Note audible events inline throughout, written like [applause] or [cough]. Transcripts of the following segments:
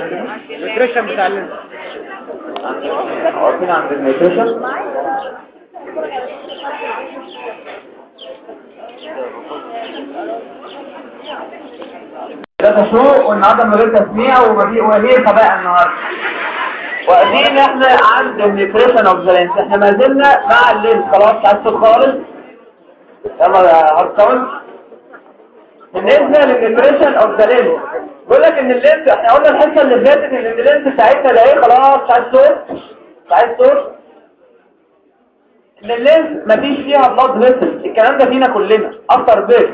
النيوتريشن بتاع واقفين عند النيوتريشن ده تشوق والنهارده من غير تسميع وهي طبيعة النهارده. واقفين إحنا عند النيوتريشن اوف ذا لينس إحنا ما زلنا مع اللينس خلاص عايز خالص. يلا يا هارد كاونت بالنسبة لل nutrition of the lens بيقول لك إن ال lens إحنا قلنا الحصة اللي فاتت إن ال lens بتاعتنا ده إيه؟ خلاص مش عايز صوت مش عايز صوت إن ال lens مفيش فيها blood vessel الكلام ده فينا كلنا after birth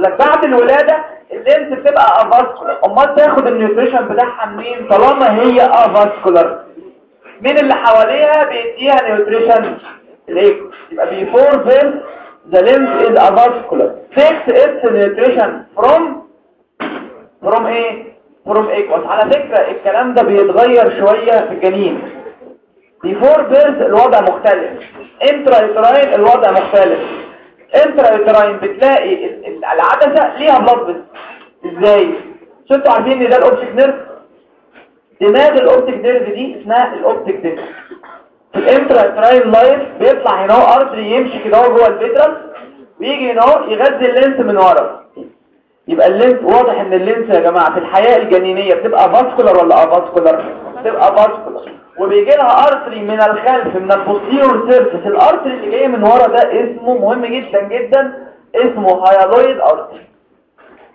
لك بعد الولادة ال lens بتبقى avascular أمال تاخد ال nutrition بتاعها منين؟ طالما هي avascular مين اللي حواليها بيديها nutrition ليه يبقى before birth the lens is avascular. Takes its nutrition from from إيه؟ from aqueous على فكرة الكلام ده بيتغير شوية في الجنين. Before birth الوضع مختلف. Intrauterine الوضع مختلف. Intrauterine بتلاقي ال- ال- العدسة ليها blood إزاي؟ شو أنتوا عارفين إن ده ال optic nerve دماغ ال optic nerve دي اسمها ال optic disc في ال intrauterine life بيطلع هنا اهو artery يمشي كده جوه ال vitreous ويجي هنا يغذي ال lens من ورا. يبقى ال lens واضح إن ال lens يا جماعة في الحياة الجنينية بتبقى vascular ولا avascular بتبقى vascular وبيجي لها artery من الخلف من ال posterior surface ال artery اللي جاي من ورا ده اسمه مهم جدا جدا اسمه hyaloid artery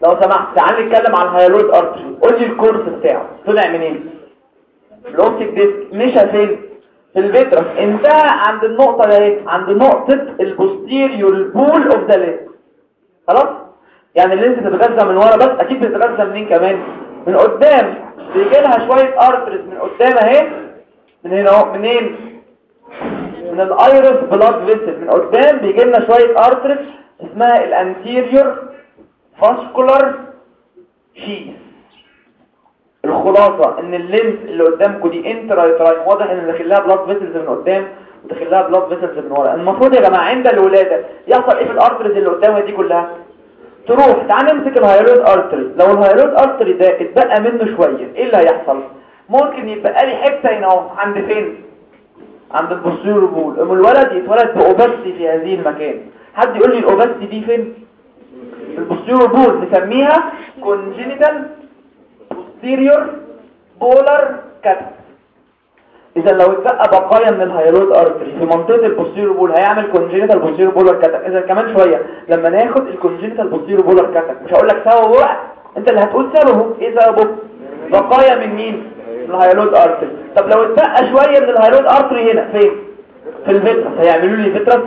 لو سمحت تعال نتكلم عن ال hyaloid artery قول لي ال course بتاعه. طلع منين؟ ال optic disc مشى فين؟ في ال vitreous. انتهى عند النقطة ده إيه عند نقطة ال posterior pole of the خلاص يعني ال lens بتتغذى من ورا بس أكيد بتتغذى منين كمان؟ من قدام. بيجي لها شوية arteries من قدام أهي. من هنا أهو منين؟ من ال iris blood vessel من قدام بيجي لنا شوية arteries اسمها ال anterior vascular sheath الخلاصة إن ال lens اللي قدامكم دي intrauterine واضح إن داخل لها blood vessels من قدام وداخل لها blood vessels من ورا. المفروض يا جماعة عند الولادة يحصل إيه في ال arteries اللي قدامها دي كلها؟ تروح تعال نمسك ال hyaloid artery لو ال hyaloid artery ده اتبقى منه شوية إيه اللي هيحصل؟ ممكن يبقى لي حتة هنا أهو عند فين؟ عند ال posterior pole. أم الولد يتولد ب opacity في هذه المكان. حد يقول لي ال opacity دي فين؟ في ال posterior pole. نسميها congenital posterior polar cataract إذا لو اتبقى بقايا من ال hyaloid artery في منطقة ال posterior pole هيعمل congenital posterior polar cataract إذا كمان شوية لما ناخد ال congenital posterior polar cataract مش هقول لك سببه بقى أنت اللي هتقول سببه إيه سببه بقايا من مين؟ من ال hyaloid artery طب لو اتبقى شوية من ال hyaloid artery هنا فين؟ في ال vitreous. هيعملوا لي vitreous؟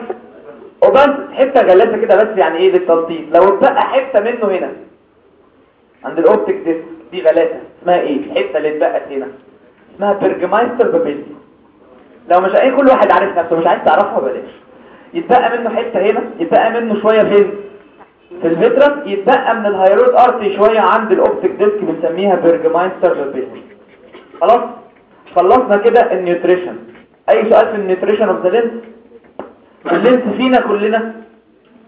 وبس حتة جلسة كده بس يعني إيه بالتلطيف لو اتبقى حتة منه هنا عند ال optic disc دي غلاسه اسمها إيه؟ الحته اللي اتبقت هنا. اسمها Bergmeister papillae لو مش اي كل واحد عارف نفسه مش عايز تعرفها بلاش. يتبقى منه حتة هنا يتبقى منه شوية فين؟ في ال vitreous يتبقى من ال hyaloid artery شوية عند ال optic disc بنسميها Bergmeister papillae خلاص؟ خلصنا كده ال nutrition. أي سؤال في ال nutrition of the lens ال lens فينا كلنا؟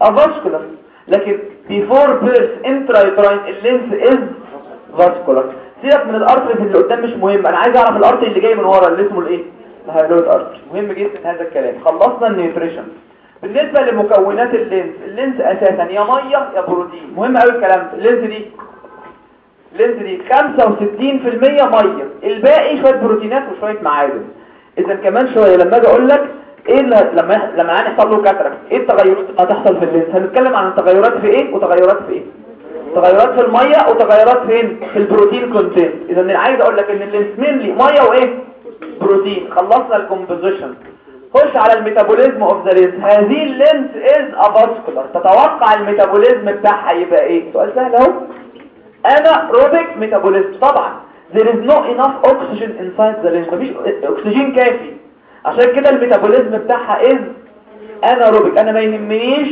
avascular لكن before birth intrauterine ال lens is vascular. سيبك من ال artery اللي قدام مش مهم. أنا عايز أعرف ال artery اللي جاي من ورا اللي اسمه الإيه؟ ال hyaloid artery مهم جدا هذا الكلام. خلصنا ال nutrition. بالنسبة لمكونات ال lens ال lens أساسا يا مية يا بروتين. مهم قوي الكلام ده. ال lens دي ال lens دي 65% مية. الباقي شوية بروتينات وشوية معادن. اذا كمان شوية لما أجي أقول لك إيه اللي لما لما هنحصل له cataract إيه التغيرات اللي هتحصل في ال lens هنتكلم عن التغيرات في إيه وتغيرات في إيه. تغيرات في المية وتغيرات فين؟ في ال protein content إذا أنا عايز أقول لك إن ال lens mainly مية وإيه؟ بروتين. خلصنا ال composition. خش على ال metabolism of the lens هذه ال lens is avascular تتوقع ال metabolism بتاعها يبقى إيه؟ سؤال سهل أهو. anaerobic metabolism طبعا there is no enough oxygen inside the lens. مفيش اكسجين كافي. عشان كده ال metabolism بتاعها is anaerobic أنا ما يهمنيش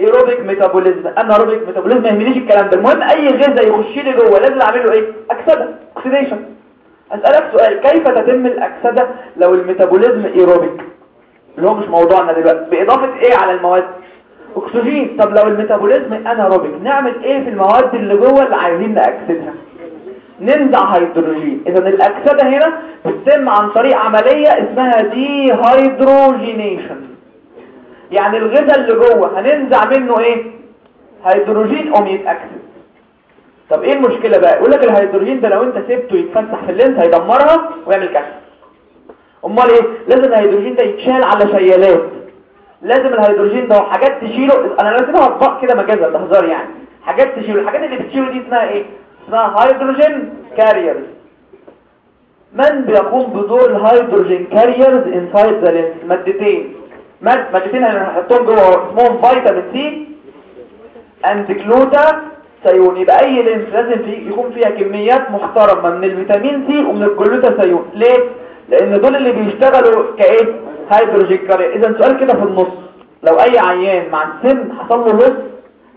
aerobic metabolism anaerobic metabolism ما يهمنيش الكلام ده. المهم أي غذاء يخش لي جوه لازم اعمل له إيه؟ أكسدة. oxidation أسألك سؤال كيف تتم الأكسدة لو ال metabolism aerobic اللي هو مش موضوعنا دلوقتي. بإضافة إيه على المواد؟ أكسجين. طب لو ال metabolism anaerobic نعمل إيه في المواد اللي جوه اللي عايزين نأكسدها؟ ننزع هيدروجين إذا الأكسدة هنا بتتم عن طريق عملية اسمها dehydrogenation يعني الغذاء اللي جوه هننزع منه إيه؟ هيدروجين قوم يتاكسد طب إيه المشكلة بقى؟ يقول لك الهيدروجين ده لو أنت سبته يتفسح في ال lens هيدمرها ويعمل كسر. أمال إيه؟ لازم الهيدروجين ده يتشال على شيالات. لازم الهيدروجين ده حاجات تشيله. أنا راسمها اطباق كده مجازا ده هزار يعني. حاجات تشيله. الحاجات اللي بتشيله دي اسمها إيه؟ اسمها hydrogen carriers. من بيقوم بدور ال hydrogen carriers inside the lens مادتين. ماد مادتين هنحطهم جوه اسمهم vitamin C and glutathione. يبقى أي lens لازم فيه يكون فيها كميات محترمة من ال vitamin C ومن الجلوتا سيون. ليه؟ لأن دول اللي بيشتغلوا كإيه؟ hydrogen. carrier إذا سؤال كده في النص. لو أي عيان مع السن حصل له loss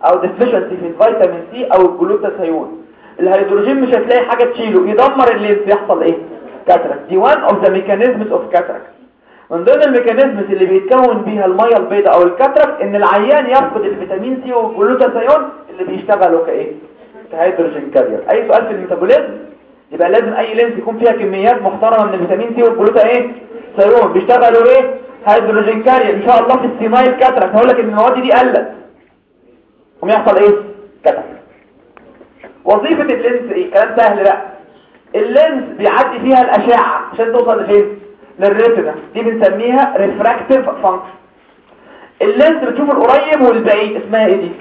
أو deficiency في ال vitamin C أو الجلوتاثيون الهيدروجين مش هتلاقي حاجة تشيله. يدمر ال lens يحصل إيه؟ cataract. دي one of the mechanisms of cataract من ضمن ال mechanisms اللي بيتكون بيها المية البيضاء أو ال cataract إن العيان يفقد ال vitamin C والجلوتاثيون اللي بيشتغلوا كإيه؟ ك hydrogen carrier أي سؤال في ال metabolism؟ يبقى لازم أي lens يكون فيها كميات محترمة من ال vitamin C والجلوتا إيه؟ سيروم. بيشتغلوا إيه؟ hydrogen carrier إن شاء الله في ال senile cataract هقول لك إن المواد دي قلت. قوم يحصل إيه؟ cataract وظيفة ال lens إيه؟ كلام سهل بقى. ال lens بيعدي فيها الأشعة. عشان توصل لفين؟ لل retina. دي بنسميها refractive function ال lens بتشوف القريب والبعيد. اسمها إيه دي؟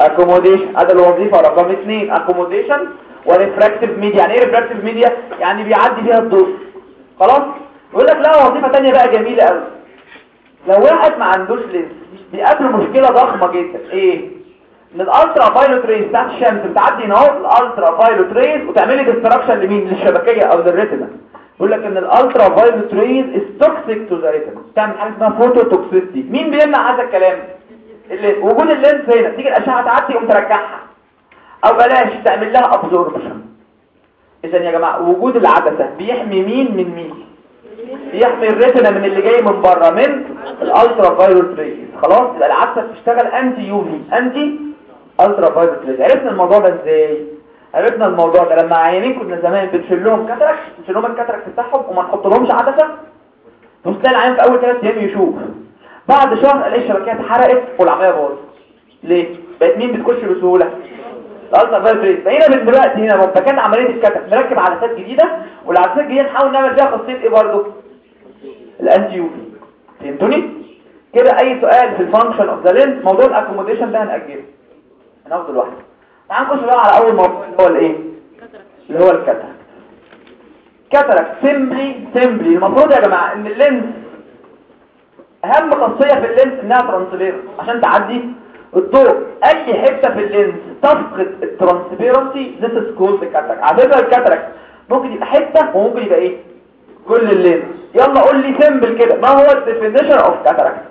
accommodation هذا الوظيفه رقم اثنين accommodation و refractive media يعني إيه refractive media يعني بيعدي فيها الضوء. خلاص؟ يقول لك لا وظيفة ثانية بقى جميلة قوي. لو واحد ما عندوش lens بيقابله مشكلة ضخمة جدا. إيه؟ ان ال ultraviolet rays بتاعت الشمس. بتعدي اهو ال ultraviolet rays وتعمل لي destruction لمين؟ للشبكية أو لل retina. يقول لك إن ال ultraviolet rays is toxic to the retina بتعمل حاجة اسمها phototoxicity مين بيمنع هذا الكلام؟ اللي وجود ال lens هنا. تيجي الأشعة تعدي قوم ترجعها. أو بلاش تعمل لها absorption اذا يا جماعة وجود العدسة بيحمي مين من مين؟ بيحمي ال retina من اللي جاي من بره من ال ultraviolet rays خلاص يبقى العدسة بتشتغل anti UV anti ultraviolet rays عرفنا الموضوع ده إزاي؟ عرفنا الموضوع ده. لما عيانين كنا زمان بنشيل لهم cataract بنشيل لهم ال cataract بتاعهم وما نحط لهمش عدسة. بص تلاقي العيان في أول ثلاث أيام يشوف. بعد شهر ألاقي الشبكيه اتحرقت والعملية باظت. ليه؟ بقت مين بتخش بسهولة؟ ال ultraviolet rays بقينا من دلوقتي هنا لما كانت عملية ال cataract. نركب عدسات جديدة والعدسات الجديدة نحاول نعمل فيها خاصيه إيه برضه؟ ال anti UV فهمتوني؟ كده أي سؤال في ال function of the lens موضوع ال accommodation ده هنأجله. هناخده لوحده. تعال نخش بقى على أول موضوع اللي هو الإيه؟ اللي هو ال cataract cataract simply simply المفروض يا جماعة إن ال lens أهم خاصية في ال lens إنها transparent عشان تعدي الضوء. أي حتة في ال lens تفقد ال transparency this is called cataract على فكرة ال cataract ممكن يبقى حتة وممكن يبقى إيه؟ كل ال lens يلا قول لي simple كده. ما هو ال definition of cataract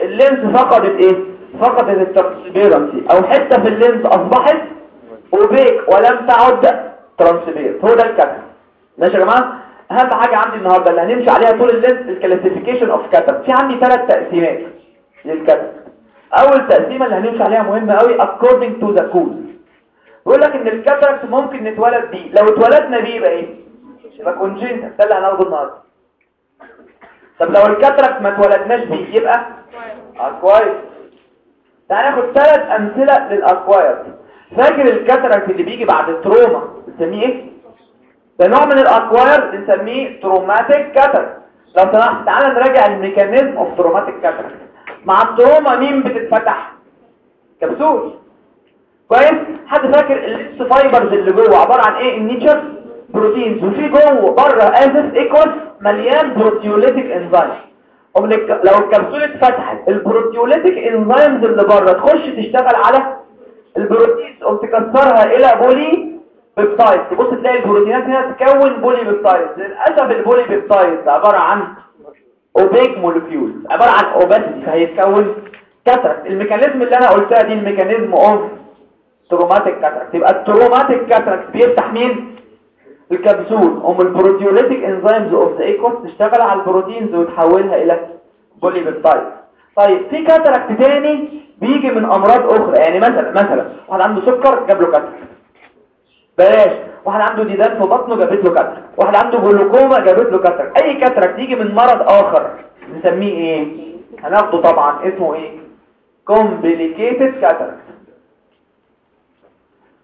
ال lens فقدت إيه؟ فقدت ال transparency أو حتة في ال lens أصبحت opaque ولم تعد transparent هو ده ال cataract ماشي يا جماعة؟ أهم حاجة عندي النهارده اللي هنمشي عليها طول ال lens ال classification of cataract في عندي ثلاث تقسيمات لل cataract أول تقسيمة اللي هنمشي عليها مهمة قوي according to the cause بيقول لك إن ال cataract ممكن نتولد بيه. لو اتولدنا بيه يبقى إيه؟ يبقى congenital ده اللي هناخده النهارده. طب لو ال cataract ما اتولدناش بيه يبقى؟ acquired تعال ناخد ثلاث أمثلة لل acquired فاكر ال cataract اللي بيجي بعد ال trauma بنسميه إيه؟ ده نوع من ال acquired بنسميه traumatic cataract. لو سمحت تعال نراجع ال mechanism of traumatic cataract. مع ال trauma مين بتتفتح؟ كبسول. كويس؟ حد فاكر ال lens fibers اللي جوه؟ عبارة عن إيه؟ ال nature؟ proteins. وفي جوه بره اسس aqueous مليان proteolytic enzyme. لو الكبسولة اتفتحت ال proteolytic enzymes اللي بره تخش تشتغل على ال proteins أو تكسرها إلى polypeptide تبص تلاقي البروتينات هنا تكون polypeptide للأسف ال polypeptide عبارة عن opaque molecule عبارة عن opacity فهيتكون cataract ال mechanism اللي أنا قلتها دي ال mechanism of traumatic cataract يبقى ال traumatic cataract بيفتح مين؟ الكبسول. ام ال proteolytic enzymes of the aqueous تشتغل على ال proteins وتحولها إلى polypeptide طيب في cataract تاني بيجي من أمراض أخرى. يعني مثلا مثلا واحد عنده سكر جاب له cataract بلاش. واحد عنده ديدان في بطنه جابت له cataract واحد عنده جلوكوما جابت له cataract أي cataract يجي من مرض آخر نسميه إيه؟ هناخده طبعا اسمه إيه؟ complicated cataract.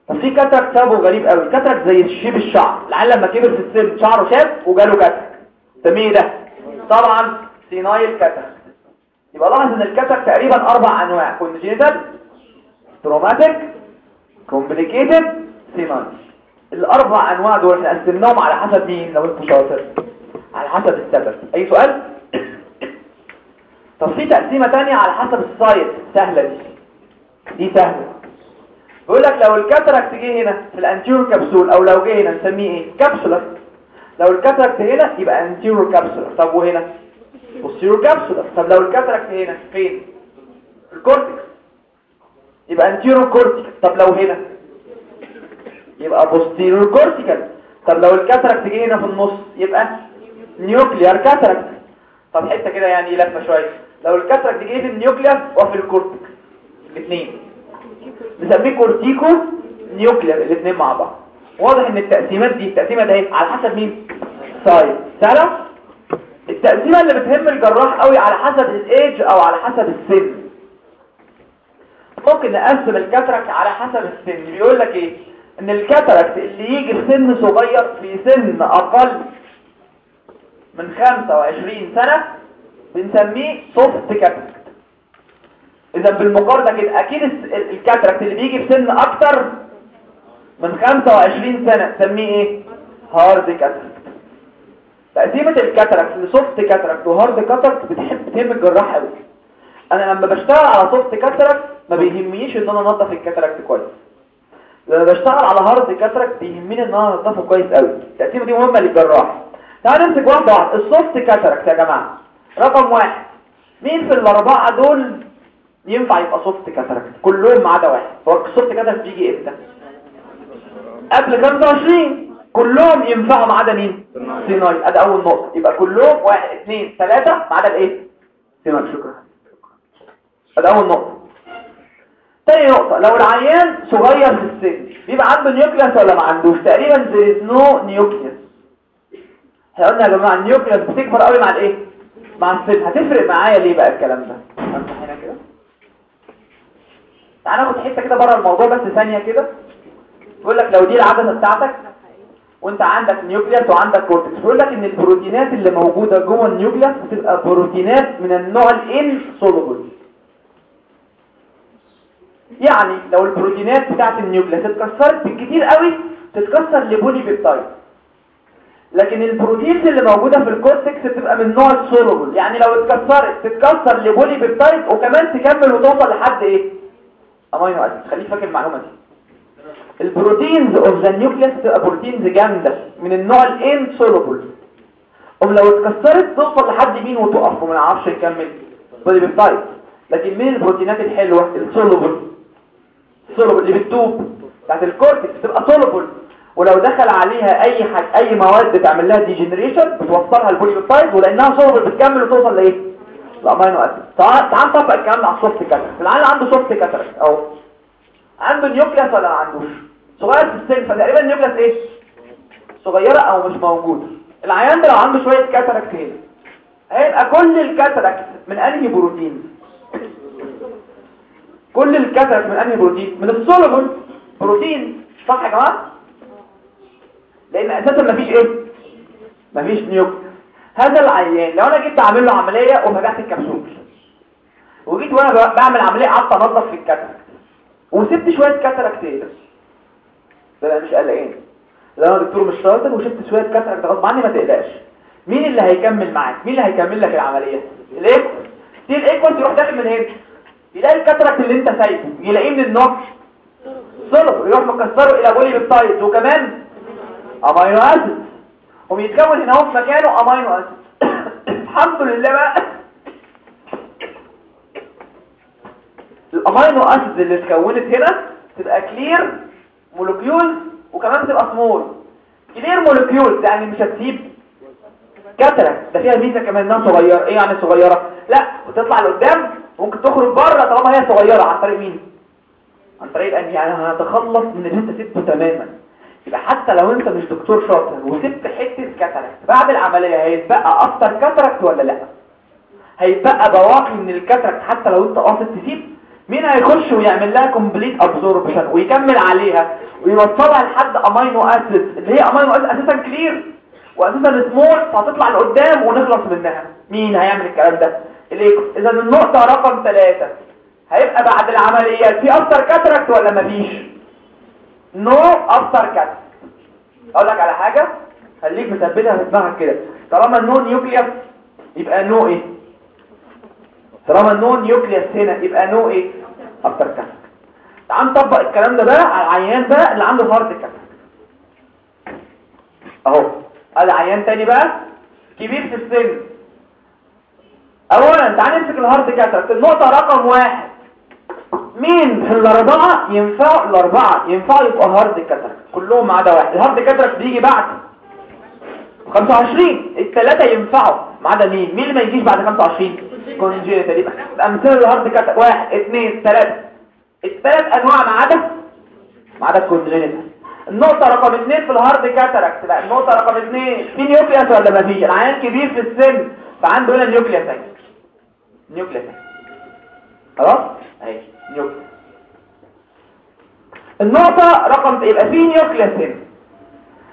طب في cataract سببه غريب قوي. cataract زي شيب الشعر. العيان لما كبر في السن شعره شاب وجاله cataract سميه ده. طبعا senile cataract يبقى لاحظ إن ال cataract تقريبا أربع أنواع. congenital traumatic complicated senile الأربع أنواع دول إحنا قسمناهم على حسب مين؟ لو أنت شاطر. على حسب السبب. أي سؤال؟ طب في تقسيمة ثانية على حسب ال site سهلة دي. دي سهلة. بيقول لك لو ال cataract جه هنا في ال anterior capsule أو لو جه هنا نسميه إيه؟ capsular لو ال cataract هنا يبقى anterior capsular طب وهنا؟ posterior capsular طب لو ال cataract هنا فين؟ في ال cortex يبقى anterior cortical طب لو هنا؟ يبقى posterior cortical طب لو ال cataract جه هنا في النص يبقى nuclear cataract طب حتة كده يعني لفة شوية. لو ال cataract جه في ال nuclear وفي ال cortex الاثنين نسميه corticonuclear الاثنين مع بعض. واضح إن التقسيمات دي التقسيمة ده على حسب مين؟ site سهله التقسيمة اللي بتهم الجراح قوي على حسب الايدج أو على حسب السن. ممكن نقسم ال cataract على حسب السن. بيقول لك إيه؟ إن ال cataract اللي يجي في سن صغير في سن أقل من 25 سنة بنسميه soft cataract إذا بالمقارنة كده أكيد ال cataract اللي بيجي في سن أكتر من 25 سنة نسميه إيه؟ hard cataract. تقسيمة ال cataract ل soft cataract و hard cataract بتحب تهم الجراح قوي أنا لما بشتغل على soft cataract ما بيهمنيش إن أنا أنضف ال cataract كويس. لما بشتغل على hard cataract بيهمني إن أنا أنضفه كويس قوي التقسيمه دي مهمة للجراح تعالوا نمسك واحدة واحدة. ال soft cataract يا جماعة. رقم واحد. مين في الأربعة دول ينفع يبقى soft cataract كلهم ما عدا واحد. هو ال soft cataract بيجي إمتى؟ قبل 25 كلهم ينفعوا ما عدا مين؟ senile. أدي أول نقطة. يبقى كلهم واحد اثنين ثلاثة ما عدا الإيه؟ senile. شكرا. أدي أول نقطة. تاني نقطة. لو العيان صغير في السن بيبقى عنده nucleus ولا ما عندوش؟ تقريبا is no nucleus إحنا قلنا يا جماعة ال nucleus بتكبر قوي مع الإيه؟ مع السن. هتفرق معايا ليه بقى الكلام ده؟ تعالى ناخد حتة كده بره الموضوع بس ثانية كده. يقول لك لو دي العدسة بتاعتك وانت عندك nucleus وعندك cortex بيقول لك إن البروتينات اللي موجودة جوه ال nucleus بتبقى بروتينات من النوع ال insoluble يعني لو البروتينات بتاعت ال nucleus اتكسرت بالكتير قوي تتكسر ل polypeptide لكن ال proteins اللي موجودة في ال cortex بتبقى من نوع ال soluble يعني لو اتكسرت تتكسر ل polypeptide وكمان تكمل وتوصل لحد إيه؟ amino acid خليك فاكر المعلومة دي. ال proteins of the nucleus بتبقى proteins جامدة. من النوع ال insoluble ولو اتكسرت توصل لحد مين وتقف وما نعرفش نكمل. polypeptide لكن مين البروتينات الحلوة؟ ال soluble soluble اللي بتدوب بتاعت ال cortex بتبقى soluble ولو دخل عليها أي حاجة أي مواد تعمل لها degeneration بتوصلها ال polypeptide ولأنها soluble بتكمل وتوصل لإيه؟ ال amino acid تعال تعال نطبق الكلام ده على ال soft cataract العيان عنده soft cataract أهو. عنده nucleus ولا ما عندوش؟ صغير في السن فتقريبا ال nucleus إيه صغيرة أو مش موجوده العيان ده لو عنده شوية cataract هنا هيبقى كل ال cataract من أنهي بروتين؟ كل ال cataract من أنهي بروتين؟ من ال soluble protein. صح يا جماعة؟ لأن أساسا مفيش إيه؟ مفيش nucleus هذا العيان لو أنا جيت اعمل له عملية وفتحت الكبسول. وجيت وأنا بعمل عملية قعدت انضف في ال cataract وسبت شوية cataract هنا ده مش قلقان لو أنا دكتور مش شاطر وشفت شوية cataract غصب عني ما تقلقش. مين اللي هيكمل معاك؟ مين اللي هيكمل لك العملية؟ ال aqueous دي ال aqueous يروح داخل من هنا. يلاقي ال cataract اللي أنت سايبه يلاقيه من النص صلب يروح مكسره إلى polypeptide وكمان amino acid وبيتكون هنا اهو في مكانه amino acid [coughs] الحمد لله بقى. ال amino acid اللي اتكونت هنا تبقى clear molecule وكمان تبقى small clear molecule يعني مش هتسيب. cataract ده فيها ميزه كمان إنها صغيره إيه يعني صغيرة؟ لا بتطلع لقدام ممكن تخرج بره طالما هي صغيرة. عن طريق مين؟ عن طريق يعني هنتخلص من اللي أنت سبته تماما. يبقى حتى لو انت مش دكتور شاطر وسبت حتة cataract بعد العملية هيتبقى after cataract ولا لأ؟ هيتبقى بواقي من ال cataract حتى لو انت قاصد تسيب. مين هيخش ويعمل لها complete absorption ويكمل عليها ويوصلها لحد amino acid اللي هي amino acid أساسا clear واساسا سمول فهتطلع لقدام ونخلص منها. مين هيعمل الكلام ده؟ ال aqueous إذا النقطة رقم ثلاثة هيبقى بعد العمليات في after cataract ولا مفيش؟ no after cataract أقول لك على حاجة خليك مثبتها في دماغك كده. طالما ال no nucleus يبقى no إيه؟ طالما ال no nucleus هنا يبقى no إيه؟ after cataract تعال نطبق الكلام ده بقى على العيان بقى اللي عنده hard cataract اهو. ادي عيان تاني بقى كبير في السن. اولا تعال نمسك ال hard cataract النقطة رقم واحد. مين في الأربعة؟ ينفعوا الأربعة. ينفعوا يبقوا hard cataract كلهم ما عدا واحد. ال hard cataract بيجي بعد 25 الثلاثه ينفعوا. ما عدا مين؟ مين اللي ما يجيش بعد 25 congenital يبقى أمثلة ال hard cataract واحد اثنين ثلاثة. الثلاث أنواع ما عدا؟ ما عدا النقطة رقم اثنين في ال hard cataract بقى. النقطة رقم اثنين. في نيوكليس ولا ما فيش؟ العيان كبير في السن. فعنده هنا nucleus. nucleus. خلاص؟ اهي nucleus النقطة رقم يبقى في nucleus هنا.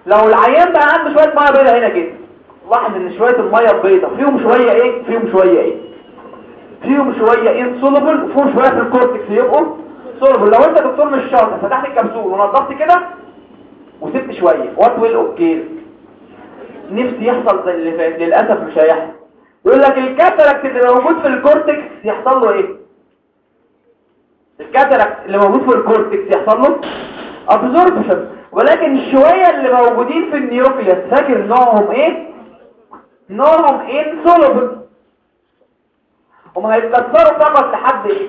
لو العيان بقى عنده شوية مية بيضة هنا كده. لاحظ إن شوية المية البيضة فيهم شوية إيه؟ فيهم شوية إيه؟ فيهم شوية إيه؟ soluble وفيهم شوية في ال cortex يبقوا soluble لو أنت دكتور مش شاطر فتحت الكبسول ونضفت كده وسبت شوية. what will occur نفسي يحصل للأسف مش هيحصل. يقول لك ال cataract اللي موجود في ال cortex يحصل له إيه؟ ال cataract اللي موجود في ال cortex يحصل له؟ absorption ولكن الشوية اللي موجودين في ال nucleus فاكر نوعهم إيه؟ نوعهم insoluble هم هيتكسروا فقط لحد إيه؟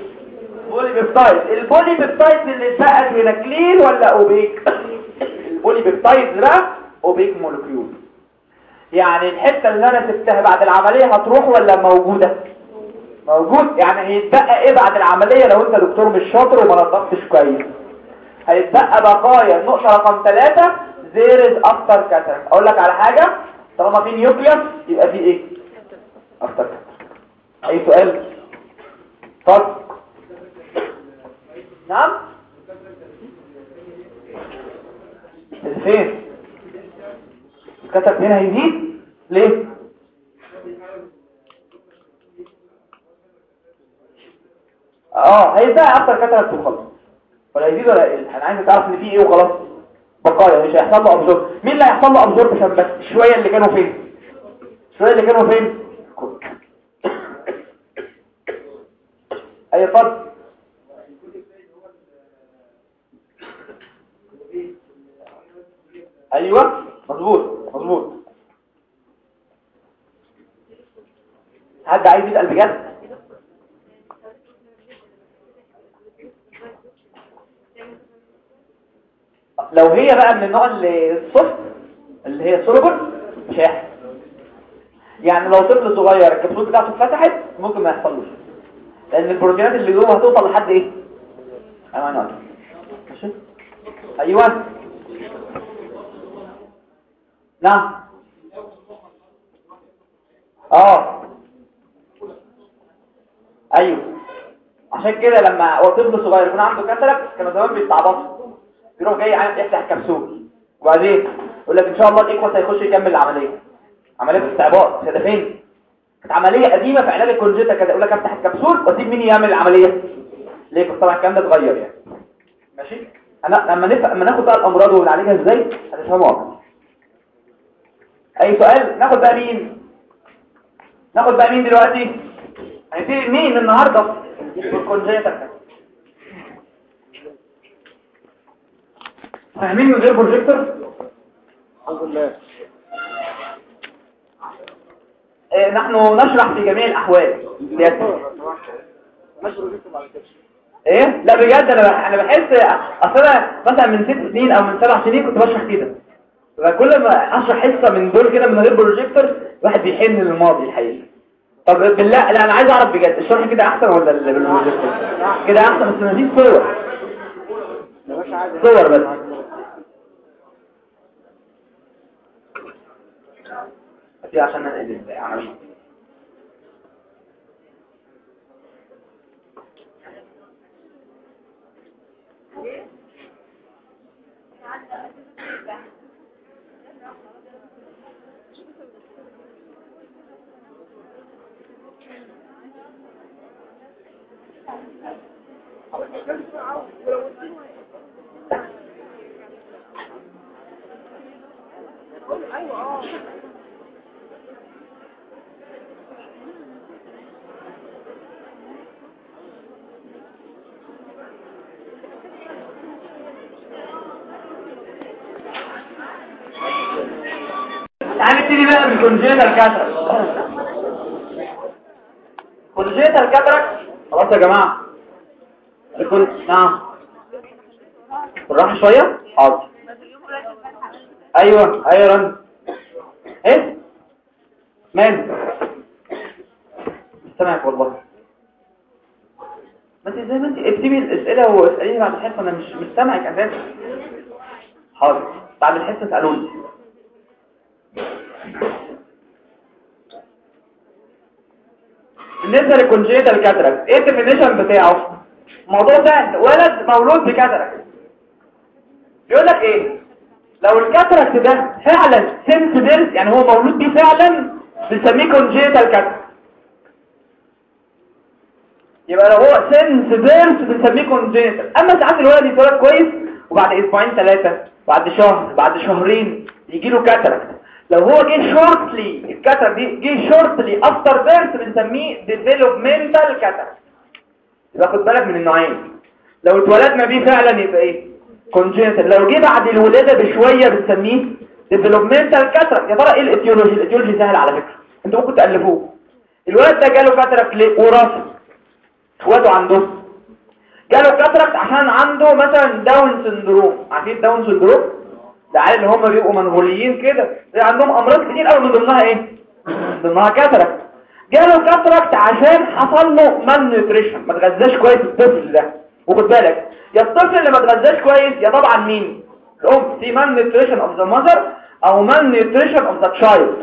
polypeptide ال polypeptide اللي اتبقت ولا opaque؟ ال polypeptide ده opaque molecule. يعني الحتة اللي أنا سبتها بعد العملية هتروح ولا موجودة؟ موجود؟ يعني هيتبقى إيه بعد العملية لو انت دكتور مش شاطر وما نظفتش كويس؟ هيتبقى بقايا النقطه رقم 3 there's after cataract أقول لك على حاجة طالما في nucleus يبقى في إيه؟ after cataract أي سؤال؟ اتفضل نعم؟ فين كتب هنا هيزيد؟ ليه؟ آه هيزيد أكتر كتب وخلاص ولا يزيد ولا يقل. أنا عايز تعرف إن في إيه وخلاص. بقايا مش هيحصل له ابزور مين اللي هيحصل له ابزور عشان بس شوية اللي كانوا فين؟ شوية اللي كانوا فين؟ أي فضل أيوه مظبوط مظبوط. حد عايز يسأل بجد؟ لو هي بقى من النوع اللي الصفر اللي هي سولوبل مش هيحصل. يعني لو طفل صغير الكبسول بتاعته اتفتحت ممكن ما يحصلوش. لأن البروتينات اللي جوه هتوصل لحد إيه؟ أيوه ماشي؟ أيوه. نعم. آه. أيوه. عشان كده لما طفل صغير يكون عنده cataract كانوا زمان بيستعبطوا يروح جاي عايز يفتح كبسول. وبعدين يقول لك إن شاء الله ال aqueous هيخش يكمل العملية. عملية استعباط. كده فين؟ كانت عملية قديمة في علاج ال congenital كده. يقول لك أفتح الكبسول وأسيب مين يعمل العملية؟ ليه؟ طبعا الكلام ده اتغير يعني. ماشي؟ أنا لما نفهم لما ناخد بقى الأمراض ونعالجها إزاي؟ هتفهموا أكتر. أي سؤال؟ ناخد بقى مين؟ ناخد بقى مين دلوقتي؟ هنبتدي مين النهارده؟ في الكونجيتا. فاهمين من غير بروجيكتور الحمد لله. آه، نحن نشرح في جميع سيادتك. إيه؟ لا بجد. أنا أنا بحس أصل أنا مثلا من ست سنين أو من سبع سنين كنت بشرح كده. فكل ما أشرح حصة من دول كده من غير بروجيكتور الواحد بيحن للماضي الحقيقة طب بالله لا أنا عايز أعرف بجد الشرح كده أحسن ولا بالبروجيكتور كده أحسن بس مفيش صور. صور بس. دي عشان ننقل العناوين تعالى نبتدي بقى بال congenital cataract congenital cataract خلاص يا جماعة. ال con نعم. بالراحة شوية. حاضر. أيوه أيوه رن. إيه؟ مال سامعك والله. ما انت زي ما أنت اكتبي الأسئلة واسأليني بعد الحصة أنا مش مش سامعك أساسا. حاضر. بعد الحصة اسألوني. بالنسبة لل congenital cataract إيه ال definition بتاعه؟ موضوع سهل ولد مولود ب cataract يقول لك إيه؟ لو ال cataract ده فعلا since birth يعني هو مولود بيه فعلا بنسميه congenital cataract يبقى لو هو since birth بنسميه congenital أما ساعات الولد يتولد كويس وبعد أسبوعين ثلاثة بعد شهر بعد شهرين يجي له cataract لو هو جه shortly ال cataract دي جه shortly after birth بنسميه developmental cataract يبقى خد بالك من النوعين. لو اتولدنا بيه فعلا يبقى إيه؟ congenital لو جه بعد الولادة بشوية بنسميه developmental cataract يا ترى إيه ال etiology ال etiology سهل على فكرة. أنتوا ممكن تألفوه. الولد ده جاله cataract ليه وراثه إخواته عندهم. جاله cataract عشان عنده مثلا Down syndrome عارفين Down syndrome ده عيال اللي هم بيبقوا منغوليين كده. عندهم أمراض كتير قوي من ضمنها إيه؟ من ضمنها cataract جاله cataract عشان حصل له malnutrition ما تغذاش كويس الطفل ده. وخد بالك يا الطفل اللي ما تغذاش كويس يا طبعا مين؟ الأم. في malnutrition of the mother أو malnutrition of the child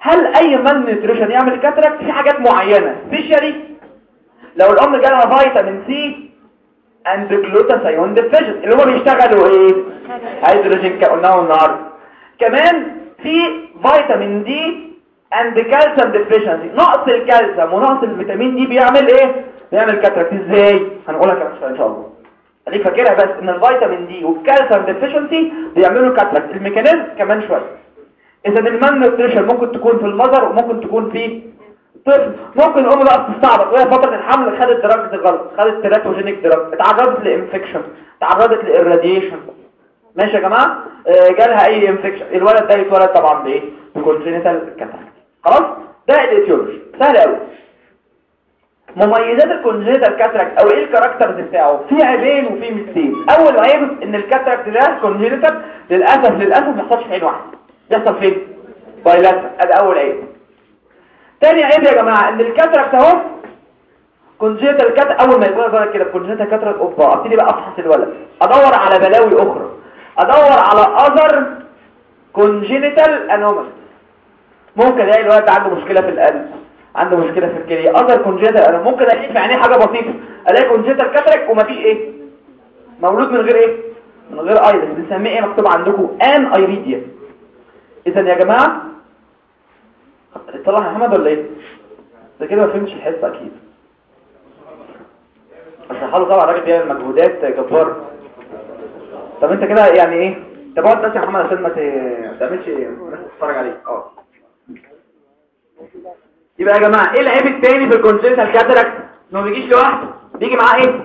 هل أي malnutrition يعمل cataract في حاجات معينة. specially لو الأم جالها vitamin C and glutathione deficiency اللي هم بيشتغلوا إيه؟ هيدروجين قلناه النهارده كمان في vitamin D and calcium deficiency نقص الكالسيوم ونقص ال vitamin D بيعمل إيه؟ بيعمل cataract إزاي؟ هنقولها كمان إن شاء الله. خليك فاكرها بس إن ال vitamin D وال calcium deficiency بيعملوا cataract ال mechanism كمان شوية. إذا ال malnutrition ممكن تكون في ال mother وممكن تكون في طفل. ممكن الأم بقى بتستعبط وهي فترة الحمل خدت drug غلط خدت teratogenic drug اتعرضت ل infection اتعرضت لل radiation ماشي يا جماعة؟ آه جالها أي infection الولد ده يتولد طبعا بإيه؟ ب congenital cataract خلاص؟ ده ال etiology سهل قوي مميزات ال congenital cataract أو إيه ال characters بتاعه؟ في عيبين وفي ميزتين. أول عيب إن ال cataract ده congenital للاسف للأسف ما بيحصلش في عين واحدة. بيحصل فين؟ bilateral ادي أول عيب. تاني عيب يا جماعة إن ال cataract أهو congenital cat أول ما يكون كده congenital cataract اوبا أبتدي بقى أفحص الولد. أدور على بلاوي أخرى. أدور على other congenital anomaly ممكن ألاقي الولد عنده مشكلة في القلب عنده مشكلة في الكلية. other congenital أنا ممكن الاقي في عينيه حاجة بسيطة. ألاقي congenital cataract ومفيش إيه؟ مولود من غير إيه؟ من غير iris بنسميه إيه؟ مكتوب عندكم aniridia اذا يا جماعة اطلع يا محمد ولا إيه؟ ده كده ما فهمتش الحصة أكيد. اشرح له طبعا الراجل بيعمل مجهودات جبار. طب انت كده يعني إيه؟ طب اقعد بس يا محمد عشان ما تعملش الناس تتفرج عليك. آه. يبقى يا جماعة إيه العيب التاني في ال congenital cataract انه ما بيجيش لوحده بيجي معاه إيه؟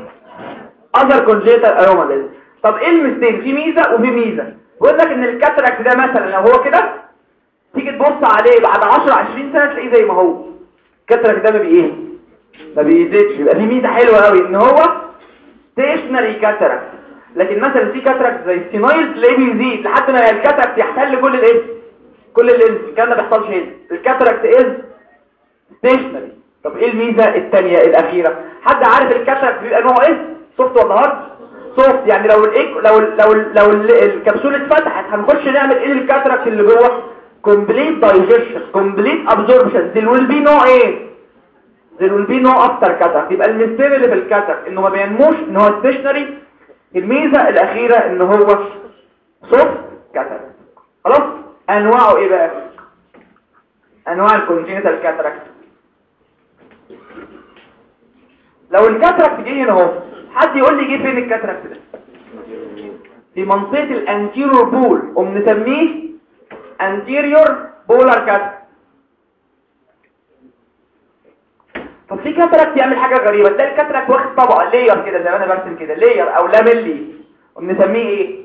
other congenital anomalies طب إيه الميزتين في ميزة وفي ميزة. بيقول لك ان ال cataract ده مثلا لو هو كده تيجي تبص عليه بعد 10 20 سنة تلاقيه زي ما هو. ال cataract ده ما بي إيه؟ ما بيزيدش. يبقى في ميزة حلوة قوي ان هو stationary cataract لكن مثلا في cataract زي ال senile تلاقيه بيزيد لحد ما ال cataract يحتل كل الايه كل ال lens الكلام ده بيحصلش هنا. ال cataract is stationary طب إيه الميزة الثانية الأخيرة؟ حد عارف ال cataract بيبقى نوعه إيه؟ soft ولا hard soft يعني لو الايك لو لو ال لو ال الكبسولة اتفتحت هنخش نعمل إيه لل cataract اللي جوه؟ complete digestion complete absorption. There will be no إيه there will be no after cataract يبقى المستير اللي في ال cataract إنه ما بينموش إن هو stationary الميزة الأخيرة إن هو soft cataract خلاص؟ أنواعه إيه بقى؟ أنواع ال congenital cataract لو ال cataract جه هنا أهو حد يقول لي جه فين ال cataract ده؟ في منطقة ال anterior pole. وبنسميه anterior polar cataract طب في cataract يعمل حاجة غريبة تلاقي ال cataract واخد طبقة layer كده زي ما أنا برسم كده layer أو lamella وبنسميه إيه؟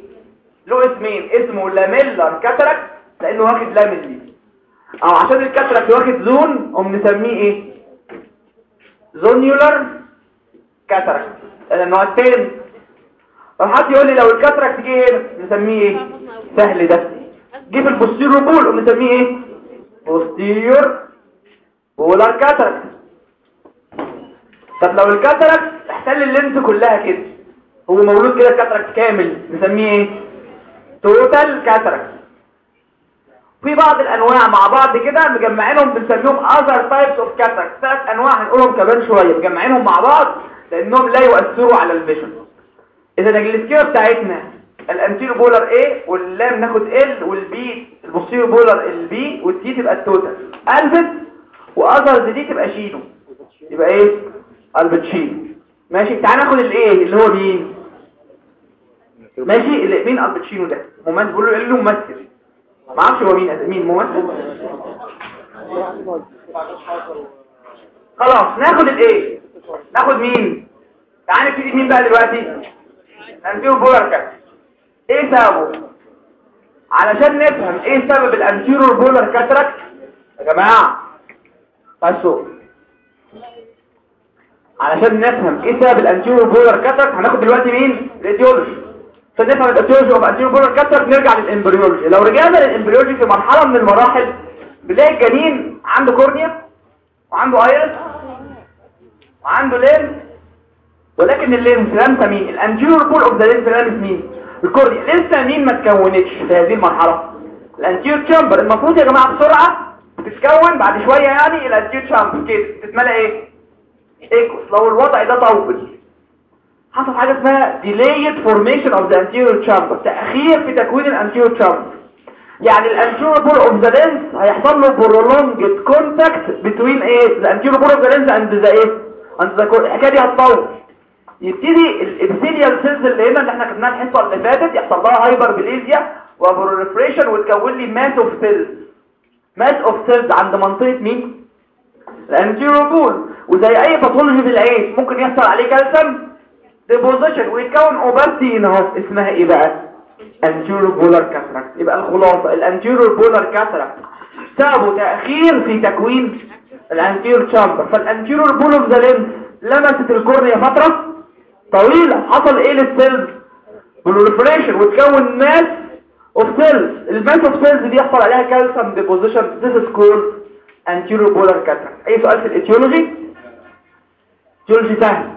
له اسمين اسمه lamellar cataract لأنه واخد lamella أو عشان ال cataract واخد zone وبنسميه إيه؟ zonular cataract النوع الثاني طب حد يقول لي لو ال cataract جه هنا نسميه إيه؟ سهل ده. جه في ال posterior pole ونسميه إيه؟ posterior polar cataract طب لو ال cataract احتل ال lens كلها كده هو مولود كده cataract كامل نسميه إيه؟ total cataract في بعض الأنواع مع بعض كده مجمعينهم بنسميهم other types of cataract. ثلاث أنواع هنقولهم كمان شوية مجمعينهم مع بعض لأنهم لا يؤثروا على الفيجن. إذا السكيما بتاعتنا الأنتيرو بولر A واللام ناخد L والبي البوستيرو بولر البي والتي تبقى التوتال الفت واذرز دي تبقى شيلو يبقى إيه؟ البتشيلو ماشي تعال ناخد الايه اللي هو مين ماشي اللي مين البتشينو ده ممثل بيقول له له ممثل ما أعرفش هو مين مين ممثل؟ خلاص ناخد الايه ناخد مين؟ تعال نبتدي مين بقى دلوقتي؟ anterior polar إيه سببه. علشان نفهم إيه سبب ال anterior polar cataract يا جماعة بصوا علشان نفهم إيه سبب ال anterior polar cataract هناخد دلوقتي مين؟ ال etiology عشان نفهم ال etiology of anterior polar cataract نرجع لل embryology. لو رجعنا لل embryology في مرحلة من المراحل بنلاقي الجنين عنده cornea وعنده iris وعنده lens ولكن ال lens لامسة مين؟ ال anterior pole of the lens لمس مين؟ ال cornea. لسه مين ما اتكونتش في هذه المرحلة؟ ال anterior chamber المفروض يا جماعة بسرعة بتتكون بعد شوية يعني ال anterior chamber كده تتملى إيه؟ aqueous لو الوضع ده طول. حصل حاجة اسمها delayed formation of the anterior chamber. تأخير في تكوين ال anterior chamber. يعني ال anterior pole of the lens هيحصل له prolonged contact between إيه؟ anterior pole of the lens and the إيه؟ and the الحكاية دي هتطول. يبتدي ال epithelial cells اللي هنا اللي إحنا خدناها الحصة اللي فاتت يحصل لها hyperplasia و proliferation وتكون لي mass of cells mass of cells عند منطقة مين؟ ال anterior pole وزي أي pathology في العين. ممكن يحصل عليه calcium deposition ويتكون opacity هنا اهو اسمها إيه بقى؟ anterior polar cataract يبقى الخلاصة. ال anterior polar cataract سببه تأخير في تكوين ال anterior chamber فال anterior pole of the lens لمست ال cornea فترة طويلة. حصل إيه لل cells؟ proliferation وتكون mass of cells ال mass of cells دي يحصل عليها calcium deposition this is called anterior polar cataract. أي سؤال في ال etiology etiology سهل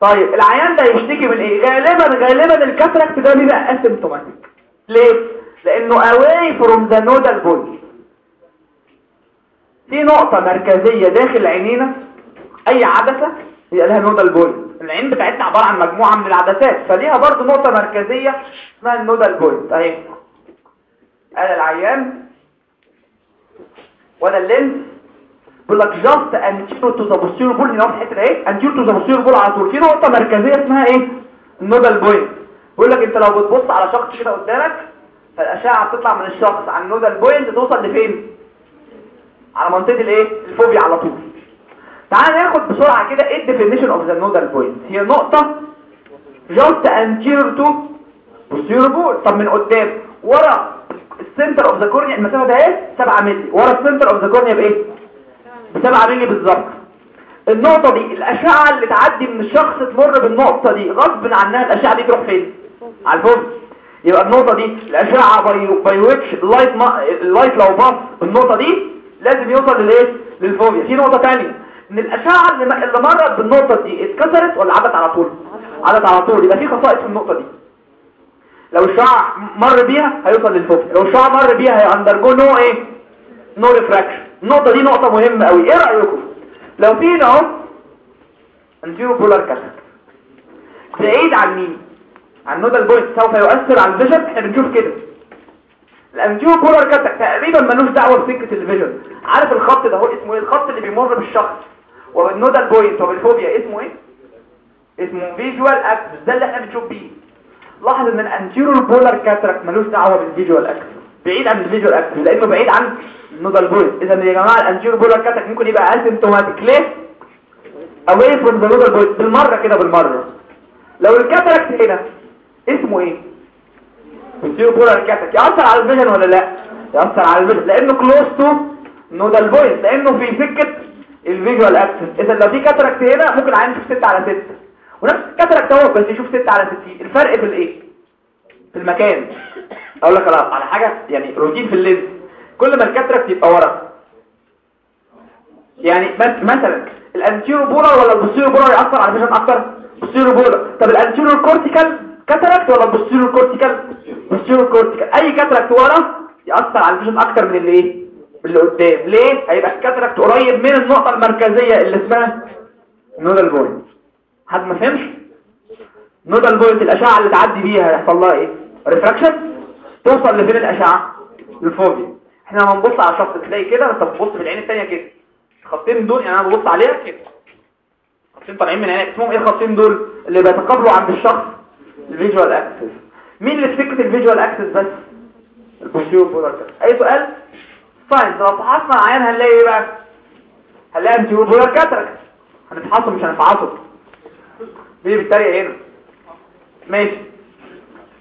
طيب العيان ده يشتكي من إيه؟ غالبا غالبا ال cataract ده بيبقى asymptomatic ليه؟ لأنه away from the nodal point. في نقطة مركزية داخل عينينا أي عدسة؟ هي لها nodal point العين بتاعتنا عبارة عن مجموعة من العدسات فليها برضو نقطة مركزية اسمها ال nodal point اهي أنا العيان ولا ال lens بيقول لك just anterior to the posterior pole هنا الحته إيه؟ anterior to the posterior pole على طول في نقطه مركزية اسمها إيه؟ ال nodal point بيقول لك أنت لو بتبص على شخص كده قدامك فالأشعة بتطلع من الشخص على ال nodal point توصل لفين؟ على منطقة الإيه؟ ال fovea على طول. تعال ناخد بسرعة كده إيه ال definition of the nodal point هي نقطة just anterior to posterior pole. طب من قدام ورا ال center of the cornea المسافة ده إيه؟ 7 مللي. ورا ال center of the cornea بإيه؟ ب 7 مللي بالظبط. النقطة دي الأشعة اللي تعدي من الشخص تمر بالنقطة دي غصب عنها الأشعة دي تروح فين؟ على ال focus يبقى النقطة دي الأشعة by which ال light ما... ال light لو pass بالنقطه دي لازم يوصل للإيه؟ لل fovea. في نقطة ثانية إن الأشعة اللي, اللي مرت بالنقطة دي اتكسرت ولا عدت على طول؟ عدت على طول. يبقى في خصائص في النقطة دي. لو الشعاع مر بيها هيوصل لل focus لو الشعاع مر بيها هي undergo no إيه؟ no refraction النقطة دي نقطة مهمة قوي إيه رأيكم؟ لو في هنا اهو polar cataract بعيد عن مين؟ عن nodal point. سوف يؤثر على ال vision. إحنا بنشوف كده. ال anterior polar cataract تقريبا ملوش دعوة بسكة ال vision. عارف الخط ده؟ هو اسمه إيه؟ الخط اللي بيمر بالشخص. وبال nodal point. وبال fovea اسمه إيه؟ اسمه visual axis ده اللي إحنا بنشوف بيه. لاحظ إن ال anterior polar cataract ملوش دعوة بال visual axis بعيد عن ال visual axis لأنه بعيد عن ال nodal point إذا يا جماعة ال anterior polar cataract ممكن يبقى asymptomatic ليه away from the nodal point بالمرة كده بالمرة. لو ال cataract هنا اسمه إيه؟ posterior polar cataract يأثر على ال vision ولا لا؟ يأثر على ال vision. لأنه close to nodal point لأنه في سكة ال visual axis إذا لو في cataract هنا ممكن عين يشوف 6 على 6 ونفس ال cataract أهو بس يشوف 6 على 60 الفرق في الإيه؟ في المكان. أقول لك على حاجة يعني روتين في ال lens كل ما ال cataract يبقى ورا. يعني مثلا ال anterior polar ولا ال posterior polar يأثر على ال vision أكتر؟ posterior polar طب ال anterior cortical cataract ولا ال posterior cortical؟ posterior cortical. أي cataract ورا يأثر على ال vision أكتر من اللي إيه؟ اللي قدام. ليه؟ هيبقى ال cataract قريب من النقطة المركزية اللي اسمها nodal point حد ما فهمش؟ nodal point الأشعة اللي تعدي بيها هيحصل لها إيه؟ refraction. توصل لفين الأشعة؟ لل fovea إحنا لما نبص على شخص تلاقي كده انت بتبص في العين الثانية كده. الخطين دول يعني أنا ببص عليها كده. خطين طالعين من عينك اسمهم إيه الخطين دول؟ اللي بيتقابلوا عند الشخص؟ ال visual axis مين اللي سكه ال visual axis بس؟ ال posterior polar أي سؤال؟ fine لو فحصنا عيان هنلاقي إيه بقى؟ هنلاقي anterior polar cataract هنفحصه مش هنفعصه دي بالتريقه هنا ماشي.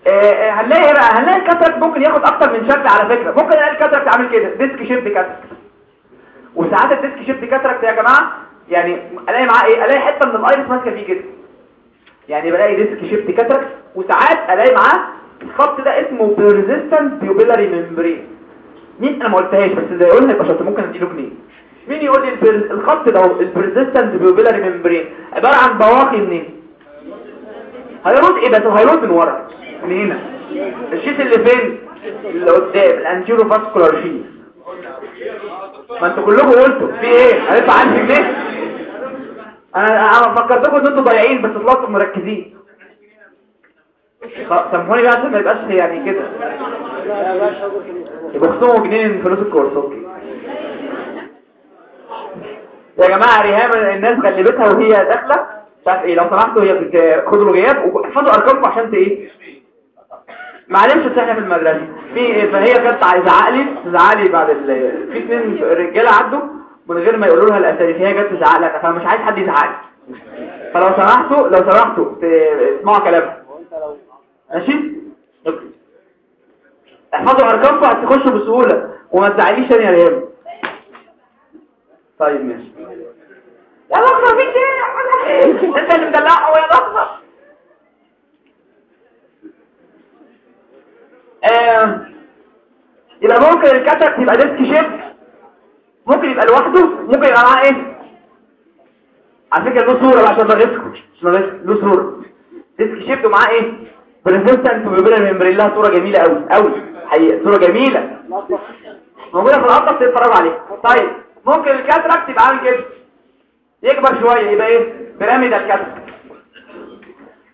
هنلاقي بقى هنلاقي ال cataract ممكن ياخد أكتر من شكل على فكرة. ممكن نلاقي ال cataract عامل كده. disc shape cataract. وساعات ال disc shape cataract يا جماعة يعني ألاقي معاه إيه؟ ألاقي حتة من ال iris ماسكة فيه كده. يعني بلاقي disc shape cataract وساعات ألاقي معاه الخط ده اسمه persistent pupillary membrane مين؟ أنا ما قلتهاش بس اللي يقولها يبقى ممكن أديله جنيه مين يقول لي الخط ده ال persistent pupillary membrane عبارة عن بواقي منين هيرد إيه؟ بس هيرد من ورا. من هنا ال sheath اللي فين اللي قدام ال anterior vascular sheath. ما أنتوا كلكم قلتوا في إيه؟ هندفع 1000 جنيه؟ أنا أنا فكرتكم ان أنتوا ضايعين بس طلعتوا مركزين. سامحوني بقى عشان ما يبقاش يعني كده. يبقى اخصموا جنيه من فلوس الكورس أوكي يا جماعة ريهام الناس غلبتها وهي داخلة. مش إيه لو سمحتوا هي خدوا له غياب واحفظوا أرقامكم عشان إيه معلش إحنا في المدرسة. في فهي كانت عايزه عقلي تزعلي بعد. في اثنين رجالة عدوا من غير ما يقولوا لها الاسامي فهي جت تزعق لك فانا مش عايز حد يزعق فلو سمحتوا لو سمحتوا تسمعوا كلامها. ماشي؟ احفظوا أرقامكم هتخشوا بسهولة. وما تزعليش تاني يا ريم طيب ماشي. يا لحظه في إيه انت اللي مدلعه يا لحظه آه يبقى ممكن ال cataract يبقى disc shape. ممكن يبقى لوحده ممكن يبقى معاه إيه؟ على فكرة له صورة عشان عشان بغيظكم له صورة. disc shape ومعاه إيه؟ persistent pupillary لها صورة جميلة قوي قوي حقيقة صورة جميلة. موجودة في القطه بتتفرجوا عليها. طيب ممكن ال cataract يبقى عامل كده. يكبر شوية يبقى إيه؟ pyramidal cataract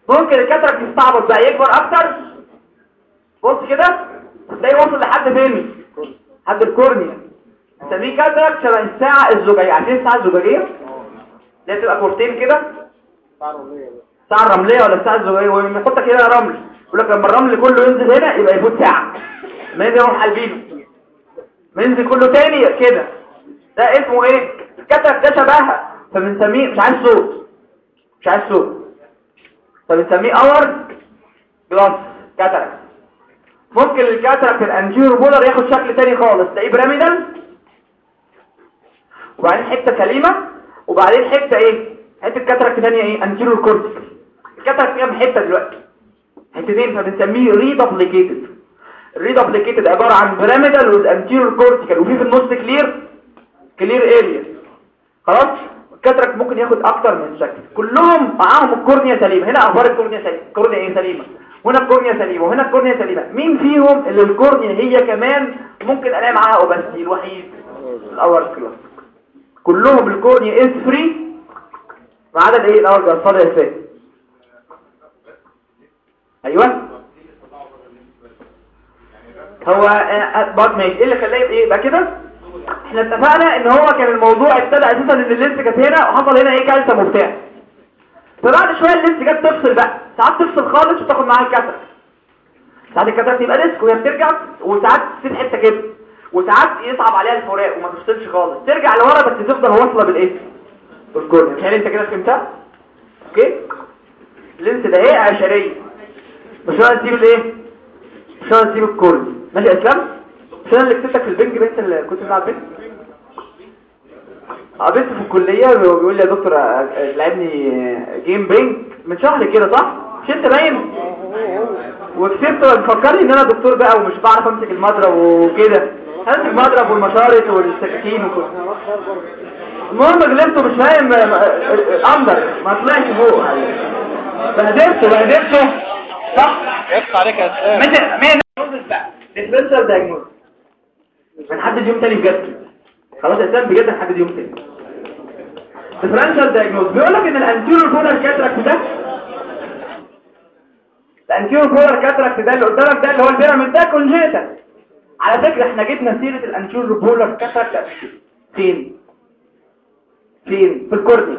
ممكن ال cataract يستعبط بقى يكبر أكتر. بص كده تلاقي وصل لحد فين؟ لحد ال cornea. نسميه cataract شبه الساعة الزجاجية. عارفين الساعة الزجاجية؟ اللي بتبقى كورتين كده. الساعة الرمليه ولا الساعة الزجاجية؟ ولما يحط كده رمل. يقول لك لما الرمل كله ينزل هنا يبقى يفوت ساعة. ما ينزل يروح قلبينه ما ينزل كله تاني كده. ده اسمه إيه؟ ال cataract ده شبهها. فبنسميه مش عايز صوت. مش عايز صوت. فبنسميه hour glass cataract ممكن ال cataract ال anterior polar ياخد شكل تاني خالص. تلاقيه pyramidal وبعدين حتة سليمه وبعدين حتة إيه؟ حتة cataract ثانية إيه؟ anterior cortical ال cataract فيها حتة دلوقتي. حتتين فبنسميه reduplicated ال reduplicated عبارة عن pyramidal وال anterior cortical وفي في النص clear clear area خلاص؟ ال cataract ممكن ياخد أكتر من شكل. كلهم معاهم ال cornea سليمة. هنا أخبار ال cornea سليمة. ال cornea إيه سليمة؟ هنا ال cornea سليمة وهنا ال cornea سليمة. مين فيهم اللي ال cornea هي كمان ممكن الاقي معاها؟ opacity الوحيد. ال hour كلهم. ال cornea is free ما عدا الايه ال hour glass فاضل الفات أيوه. هو بقى ماشي إيه اللي خلاه إيه؟ يبقى كده؟ إحنا اتفقنا إن هو كان الموضوع ابتدى أساسا إن ال lens كانت هنا وحصل هنا إيه؟ كالسيوم وبتاع فبعد شوية ال lens جت تفصل بقى. ساعات تفصل خالص وتاخد معاها ال cataract ساعات ال cataract تبقى disc وهي بترجع وساعات تسيب حتة كده. وساعات يصعب عليها الفراق وما تفصلش خالص. ترجع لورا بس تفضل واصلة بالإيه؟ بال cornea مش أنت كده فهمتها؟ okay؟ ال lens ده إيه؟ عشرية. مش هنسيب الإيه؟ مش هنسيب الكورنيا ماشي يا إسلام؟ مش أنا اللي كتبتك في البنج بنت اللي كنت بتلعب بنج؟ قابلت في الكلية وبيقول لي يا دكتور لعبني جيم بينج من شهر كده صح؟ مش انت باين؟ وكسبت. وفكرني ان أنا دكتور بقى ومش بعرف امسك المضرب وكده. امسك المضرب والمشارط والسكاكين وكل المهم غلبته مش فاهم اندر ما طلعش فوق. بهدلته بهدلته صح؟ يفتح عليك يا اسلام مين differential diagnosis هنحدد يوم تاني بجد؟ خلاص يا سام بجد هنحدد يوم تاني. differential diagnosis بيقول لك إن ال anterior polar cataract ده ال anterior polar cataract ده اللي قدامك ده اللي هو ال pyramidal ده congenital على فكرة إحنا جبنا سيرة ال anterior polar cataract فين؟ فين؟ في ال cornea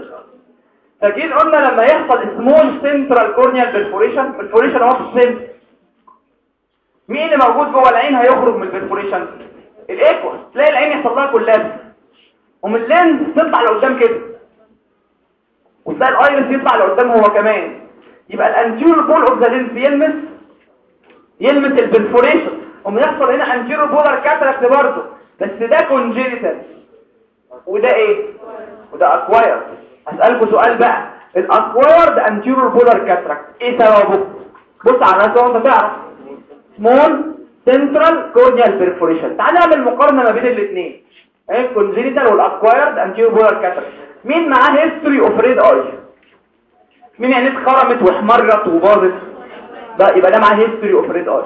فاكرين قلنا لما يحصل small central corneal perforation perforation اهو في ال center مين اللي موجود جوه العين هيخرج من ال perforation ال aqueous تلاقي العين يحصل لها collapse ومن ال lens تطلع لقدام كده وتلاقي ال iris يطلع لقدام هو كمان. يبقى ال anterior pole of the lens يلمس يلمس ال perforation وما يحصل هنا anterior polar cataract برضه. بس ده congenital وده إيه؟ وده acquired هسألكوا سؤال بقى. ال acquired anterior polar cataract إيه سببه؟ بص على الناس وأنت تعرف. small central corneal perforation تعال نعمل مقارنة ما بين الاثنين ال congenital وال acquired anterior polar cataract مين معاه history of red eye مين عينيه اتخرمت واحمرت وباظت؟ بقى يبقى ده معاه history of red eye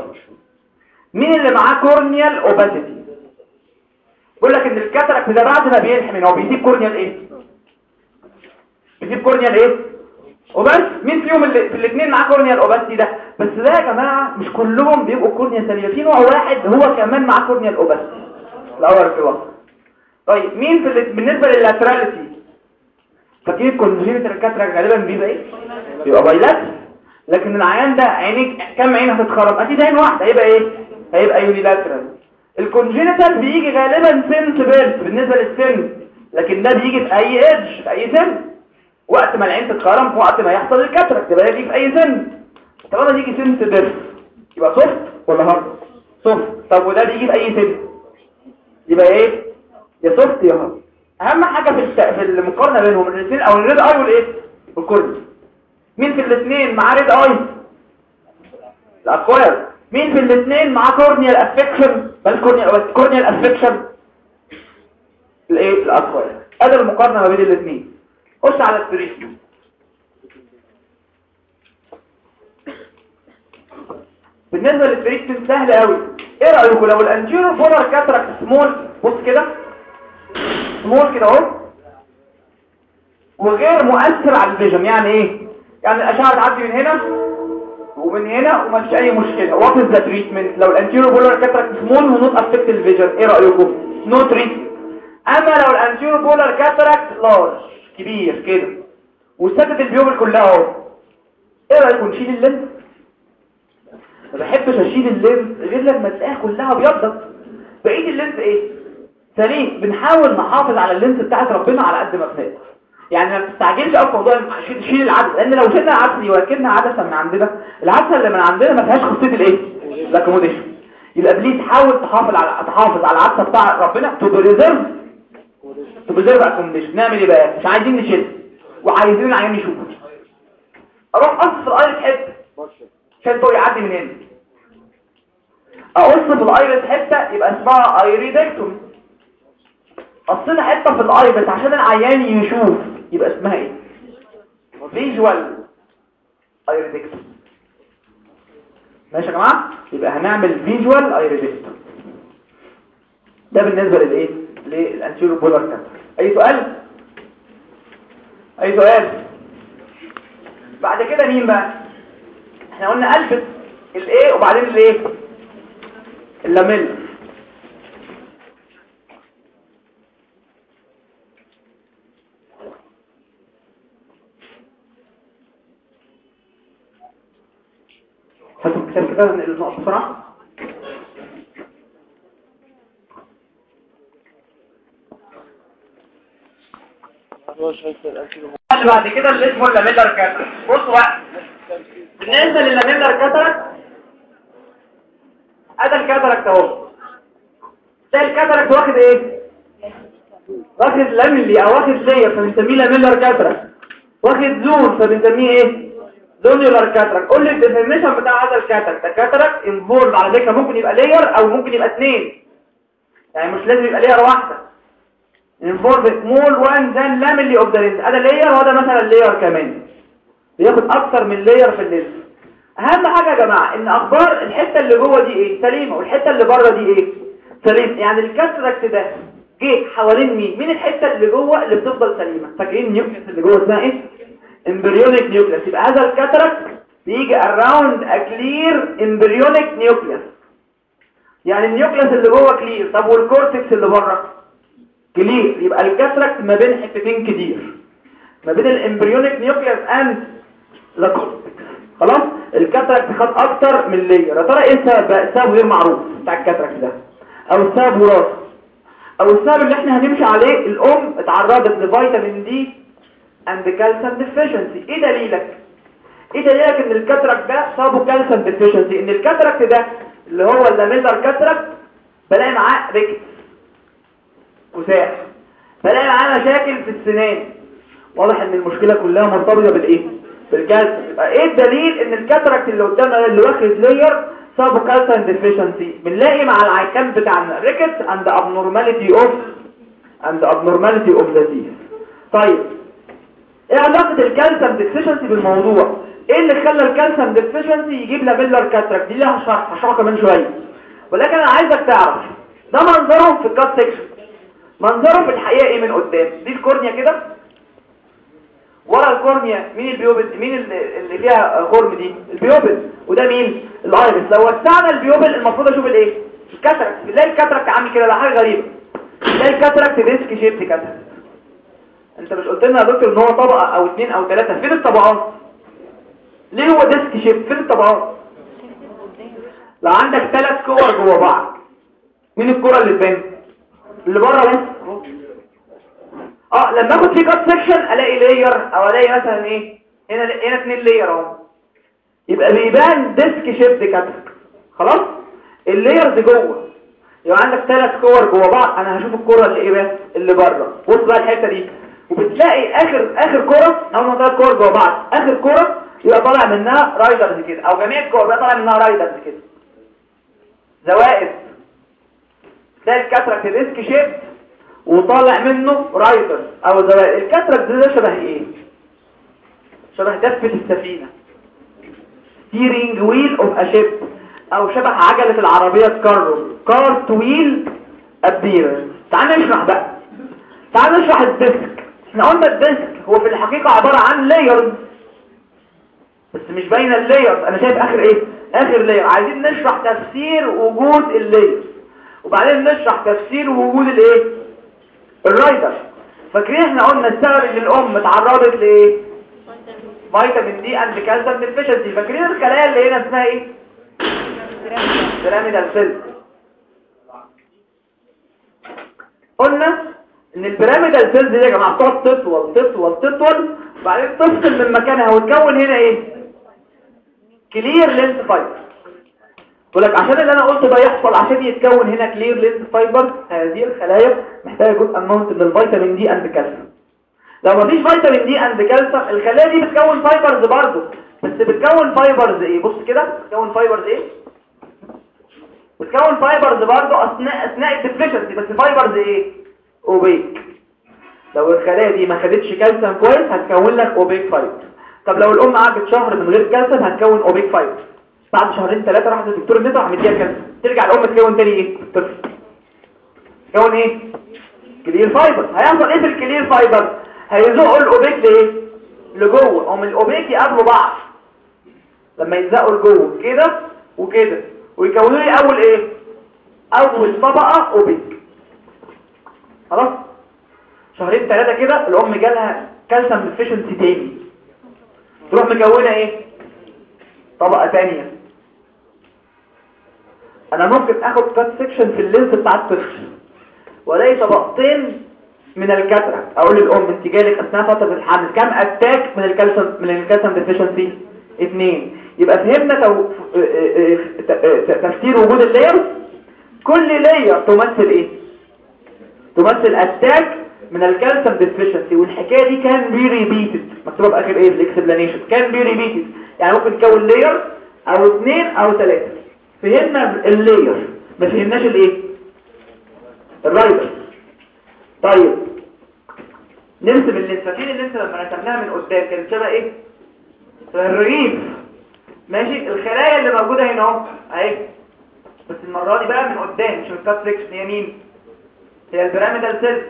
مين اللي معاه corneal opacity بيقول لك إن ال cataract ده بعد ما بيلحم هو بيسيب corneal إيه؟ بيسيب corneal إيه؟ وبس مين فيهم اللي في الاثنين معاه corneal؟ opacity ده. بس ده يا جماعة مش كلهم بيبقوا cornea سليمه في نوع واحد هو كمان معاه corneal opacity ال hour glass طيب مين في بالنسبة لل laterality؟ فاكرين ال congenital cataract غالبا بيبقى إيه؟ بيبقى bilateral. لكن العيان ده عينيك كام عين هتتخرب أكيد عين واحدة. هيبقى إيه؟ هيبقى unilateral. ال congenital بيجي غالبا since birth بالنسبة للسن. لكن ده بيجي في أي ايدج في أي سن. وقت ما العين تتخرم وقت ما يحصل ال cataract يبقى يجي في أي سن. طالما يجي since birth يبقى soft ولا hard soft طب وده بيجي في أي سن؟ يبقى إيه؟ يا soft يا hard أهم حاجة في. في المقارنة بينهم الاثنين أو ال red eye والإيه؟ وال cornea مين في الاثنين معاه red eye؟ ال acquired مين في الاثنين معاه corneal affection؟ بل corneal corneal affection. الإيه؟ ال acquired ادي المقارنة ما بين الاثنين خش على ال treatment بالنسبة لل treatment سهل قوي إيه رأيكم؟ لو ال anterior polar cataract small بص كده. سمول كده أهو. وغير مؤثر على ال vision يعني إيه؟ يعني الأشعة تعدي من هنا ومن هنا وما فيش أي مشكلة. what is the treatment لو ال anterior polar cataract small و not affect ال vision إيه رأيكم؟ no treatment أما لو ال anterior polar cataract large كبير كده. وسدت ال pupil كلها اهو. إيه رايكم نشيل ال lens ما بحبش اشيل ال lens غير لما تلاقيها كلها ابيضت بقيه ال lens إيه؟ سليم بنحاول نحافظ على ال lens بتاعت ربنا على قد ما بنقدر. يعني ما تستعجلش قوي في موضوع تشيل العدسة. لأن لو شلنا العدسة دي وركبنا عدسة من عندنا. العدسة اللي من عندنا ما فيهاش خاصيه الإيه؟ ال accommodation. يبقى please حاول تحافظ على تحافظ على العدسة بتاع ربنا to preserve to preserve accommodation نعمل إيه بقى؟ مش عايزين نشيل وعايزين العيان يشوفه أروح قص في ال iris حتة. عشان الضوء يعدي من هنا. أقص في ال iris حتة يبقى اسمها iridectomy قصينا حتة في ال iris عشان العيان يشوف. يبقى اسمها إيه؟ visual iridectomy ماشي يا جماعة؟ يبقى هنعمل visual iridectomy ده بالنسبة للإيه؟ لل anterior polar cataract أي سؤال؟ أي سؤال؟ بعد كده مين بقى؟ إحنا قلنا الفت الايه وبعدين الايه اللاميل هاتوا الكتاب كده النقط بسرعة. اللي بعد كده اللي اسمه ال lamellar cataract. بصوا بقى. بالنسبة لل lamellar cataract. أدي ال cataract أهو. ده ال cataract واخد إيه؟ واخد lamellae أو واخد layer فبنسميه lamellar cataract واخد zone فبنسميه إيه؟ zonular cataract قول لي ال definition بتاع هذا ال cataract ال cataract involved على فكرة ممكن يبقى layer أو ممكن يبقى اثنين يعني مش لازم يبقى layer واحدة. involved more than one lamellae of the lens هذا layer وهذا مثلا layer كمان. بياخد أكتر من layer في ال lens أهم حاجة يا جماعة إن أخبار الحتة اللي جوه دي إيه؟ سليمة والحتة اللي بره دي إيه؟ سليمة يعني ال cataract ده جه حوالين مين؟ مين الحتة اللي جوه اللي بتفضل سليمة؟ فاكرين ال nucleus اللي جوه اسمها إيه؟ embryonic nucleus. يبقى هذا ال cataract بيجي around a clear embryonic nucleus. يعني ال nucleus اللي جوه clear طب وال cortex اللي بره؟ clear. يبقى ال cataract ما بين حتتين clear. ما بين ال embryonic nucleus and the cortex خلاص؟ ال cataract خد أكتر من layer يا ترى إيه السبب السبب غير معروف بتاع ال cataract ده. أو السبب وراثي أو السبب اللي إحنا هنمشي عليه الأم اتعرضت ل vitamin D and calcium deficiency إيه دليلك؟ إيه دليلك إن ال cataract ده سببه calcium deficiency إن ال cataract ده اللي هو ال lamellar cataract بلاقي معاه rickets. وساح بلاقي معاه مشاكل في السنان. واضح إن المشكلة كلها مرتبطة بالإيه؟ بالكالسيوم. يبقى إيه الدليل إن ال cataract اللي قدامنا اللي واخد layer سببه calcium deficiency بنلاقي مع العيان بتاعنا rickets and abnormality of and abnormality of the طيب إيه علاقة ال calcium deficiency بالموضوع؟ إيه اللي خلى ال calcium deficiency يجيب lamellar cataract دي شرح هشرحها كمان شوية. ولكن أنا عايزك تعرف ده منظره في ال cut section منظره في الحقيقة إيه من قدام؟ دي ال cornea كده؟ ورا ال cornea مين ال pupil مين اللي فيها خرم دي؟ ال pupil وده مين؟ ال iris لو وسعنا ال pupil المفروض أشوف الإيه؟ ال cataract. بنلاقي ال cataract عامل كده ده حاجة غريبة. بنلاقي ال cataract disc shaped cataract أنت مش قلت لنا يا دكتور إن هو طبقة أو اتنين أو ثلاثة فين الطبقات؟ ليه هو disc shaped فين الطبقات؟ لو عندك ثلاث كور جوه بعض مين الكره اللي تبان؟ اللي بره بس آه لما اخد فيه cut section الاقي layer أو الاقي مثلا إيه هنا هنا اثنين layer اهو. يبقى بيبان disc shaped cataract خلاص؟ ال layers جوه. يبقى عندك ثلاث كور جوه بعض. أنا هشوف الكره اللي إيه بس اللي بره. بص بقى الحتة دي. وبتلاقي آخر آخر كره أو ثلاث كور جوه بعض. آخر كره يبقى طالع منها riders كده. أو جميع الكور بقى طالع منها riders كده. زوائد ده ال cataract disc shaped وطالع منه riders أو زوائد ال cataract ده شبه إيه؟ شبه دفة السفينة steering wheel of a ship أو شبه عجلة العربية تكرر. cartwheel appearance تعال نشرح بقى. تعال نشرح ال disc. إحنا قلنا ال disc هو في الحقيقة عبارة عن layers بس مش باينه ال layers أنا شايف آخر إيه؟ آخر layer عايزين نشرح تفسير وجود ال layers وبعدين نشرح تفسير وجود الايه؟ ال rider فاكرين إحنا قلنا السبب ان الام اتعرضت لايه؟ vitamin D and calcium deficiency فاكرين الخلايا اللي هنا اسمها إيه؟ pyramidal cell. قلنا ان ال pyramidal cells دي يا جماعة بتقعد تطول تطول تطول. وبعدين تفصل من مكانها وتكون هنا إيه؟ clear lens fiber بقول لك عشان اللي أنا قلته ده يحصل عشان يتكون هنا clear lens fiber هذه الخلايا محتاجة جزء amount من ال vitamin D and calcium لو مفيش فيتامين D and كالسيوم الخلايا دي بتكون fibers برضه. بس بتكون fibers إيه؟ بص كده بتكون fibers إيه؟ بتكون fibers برضه أثناء أثناء ال deficiency بس fibers إيه؟ opaque لو الخلايا دي ما خدتش كالسيوم كويس هتكون لك opaque fiber طب لو الأم قعدت شهر من غير كالسيوم هتكون opaque fiber بعد شهرين ثلاثة راحت الدكتور النساء راح مديها كده ترجع الأم تكون تاني إيه؟ الطفل تكون إيه؟ clear fiber. هيحصل إيه في ال clear fiber؟ هيزقوا ال opaque لإيه؟ لجوه. هم ال opaque يقابلوا بعض. لما يلزقوا لجوه. كده وكده. ويكونوا لي أول إيه؟ أول طبقة opaque خلاص؟ شهرين ثلاثة كده الأم جالها كالسيوم deficiency تاني. تروح مكونة إيه؟ طبقة ثانية أنا ممكن آخد cut section في ال lens بتاع الطفل. والاقي طبقتين من ال cataract أقول للأم أنت جالك أثناء فترة الحمل. كم attack من الكالسيوم من الكالسيوم deficiency اثنين يبقى فهمنا تو... تفسير وجود ال layers كل layer تمثل إيه؟ تمثل attack من الكالسيوم deficiency والحكاية دي can be repeated مكتوبة بآخر إيه ال explanation can be repeated يعني ممكن تكون layer أو اثنين أو ثلاثة فهمنا ال layer ما فهمناش الايه؟ ال rider طيب نرسم ال lens تاني اللي انت لما رسمناها من قدام؟ كانت شبه إيه؟ شبه الرغيف. ماشي؟ الخلايا اللي موجودة هنا اهو اهي. بس المرة دي بقى من قدام مش ال cut section هي مين؟ هي ال pyramidal cells.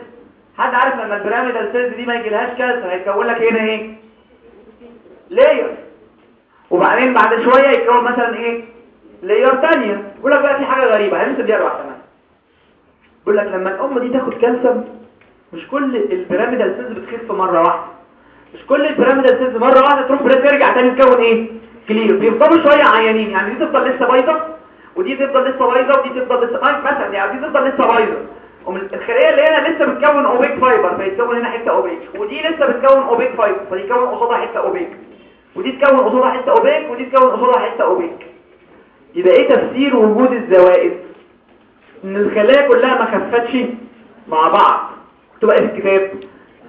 حد عارف لما ال pyramidal cells دي ما يجيلهاش كالسيوم هيكون لك هنا إيه؟ layer وبعدين بعد شوية يكون مثلا إيه؟ layer ثانية يقول لك بقى في حاجة غريبة هنمسك دي واحدة مثلا يقول لك لما الأم دي تاخد كالسيوم مش كل ال pyramidal cells بتخف مرة واحدة. مش كل ال pyramidal cells مرة واحدة تروح ترجع تاني تكون إيه؟ clear بيفضلوا شوية عيانين يعني دي تفضل لسه بايظة ودي تفضل لسه بايظة ودي تفضل لسه بايظه مثلا يعني دي تفضل لسه بايظة. الخليه اللي هنا لسه بتكون opaque fiber فيتكون هنا حتة opaque ودي لسه بتكون opaque fiber فيتكون قصادها حتة opaque ودي تكون قصادها حتة أوبيك ودي تكون قصادها حتة أوبيك. يبقى إيه تفسير وجود الزوائد؟ إن الخلايا كلها ما خفتش مع بعض. تبقى في الكتاب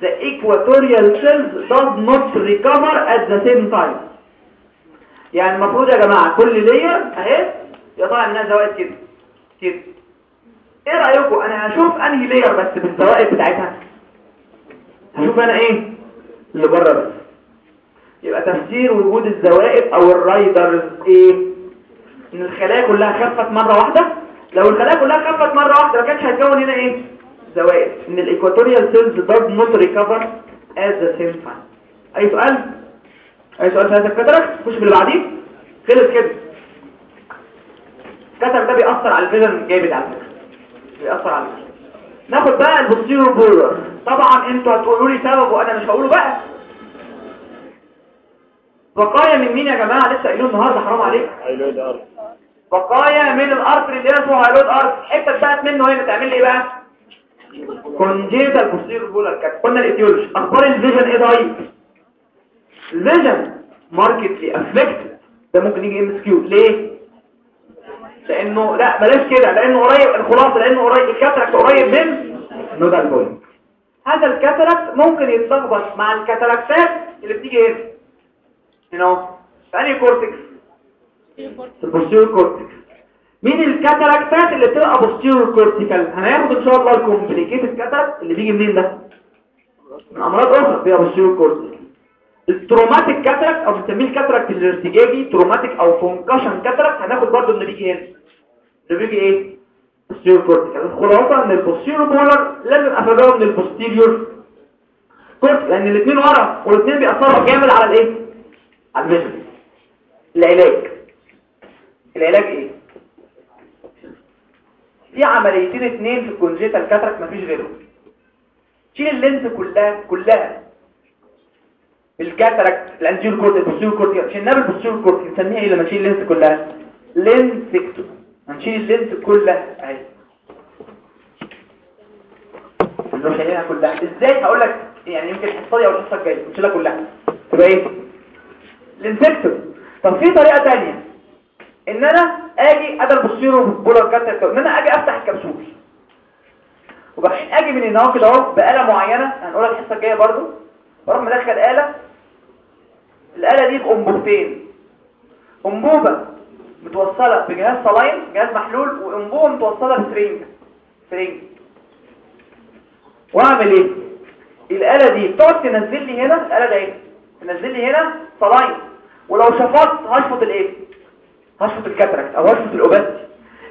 the equatorial cells does not recover at the same time. يعني المفروض يا جماعة كل لير أهي يطلع منها زوائد كده. كده. إيه رأيكم؟ أنا هشوف أنهي لير بس بالزوائد بتاعتها. هشوف أنا إيه اللي بره بس. يبقى تفسير وجود الزوائد أو ال riders إيه؟ إن الخلايا كلها خفت مرة واحدة؟ لو الخلايا كلها خفت مرة واحدة ما كانش هيتكون هنا إيه؟ زوائد إن ال equatorial cells does not recover at the same time. أي سؤال؟ أي سؤال في هذا ال cataract خش باللي بعديه. خلص كده. ال cataract ده بيأثر على ال vision جامد على فكرة. بيأثر على ال vision. ناخد بقى ال posterior polar طبعا أنتوا هتقولوا لي سبب وأنا مش هقوله بقى. بقايا من مين يا جماعة؟ لسه قايلين النهارده حرام عليك. hyaloid artery بقايا من ال artery اللي اسمه hyaloid artery حتة بقت منه هنا تعمل لي إيه بقى؟ congenital posterior polar cataract قلنا ال etiology أخبار ال vision إيه طيب؟ ال vision markedly affected ده ممكن يجي MCQ ليه؟ لأنه لا بلاش كده. لأنه قريب الخلاصة لأنه قريب. ال cataract قريب من nodal point. هذا ال cataract ممكن يتلخبط مع ال cataractات اللي بتيجي هنا. هنا انهي cortex ال posterior cortex مين ال cataractات اللي بتبقى posterior cortical هناخد إن شاء الله ال complicated cataract اللي بيجي منين ده؟ من أمراض أخرى فيها posterior cortical ال traumatic cataract أو بنسميه ال cataract الارتجاجي traumatic أو concussion cataract هناخد برضو اللي بيجي هنا. اللي بيجي إيه؟ posterior cortical الخلاصة إن ال posterior polar لازم افرقه من ال posterior cortical لأن الاثنين ورا والاثنين بيأثروا جامد على الإيه؟ على العلاج العلاج إيه؟ في عمليتين اثنين في ال congenital cataract مفيش غيرهم. شيل ال lens كلها كلها. الكاتراكت الانتيور كورت البوستيريور كورت شلناها بالبوستيريور كورت نسميها إيه لما نشيل ال lens كلها؟ lensectomy هنشيل ال lens كلها أهي. اللي شايلينها كلها. إزاي؟ هقول لك يعني يمكن الحصه دي أو الحصه الجاية. نشيلها كلها. تبقى إيه؟ lensectomy طب في طريقة ثانية إن أنا آجي ادى ال posterior polar cataract إن أنا آجي أفتح الكبسول. وبعدين آجي من هنا كده أهو بآلة معينة. هنقولها الحصة الجاية برضو. بروح مدخل آلة. الآلة دي بأنبوبتين أنبوبة متوصلة بجهاز saline جهاز محلول وأنبوبة متوصلة ب syringe. syringe. وأعمل إيه؟ الآلة دي تقعد تنزل لي هنا الآلة إيه؟ تنزل لي هنا saline ولو شفطت هشفط الإيه؟ وصفه ال cataract أو وصفه ال opacity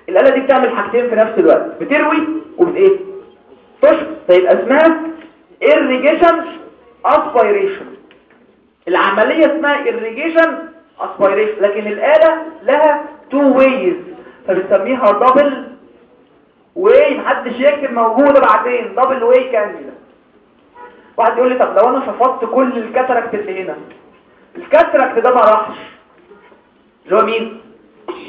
الآلة دي بتعمل حاجتين في نفس الوقت. بتروي وبت إيه؟ تشفط. فيبقى أسمها irrigation aspiration. العملية اسمها irrigation aspiration. لكن الآلة لها two ways. فبنسميها double way. محدش يكتب موجودة بعدين. double way كاملة. واحد يقول لي طب لو أنا شفطت كل ال cataract اللي هنا ال cataract ده ما راحش اللي هو مين؟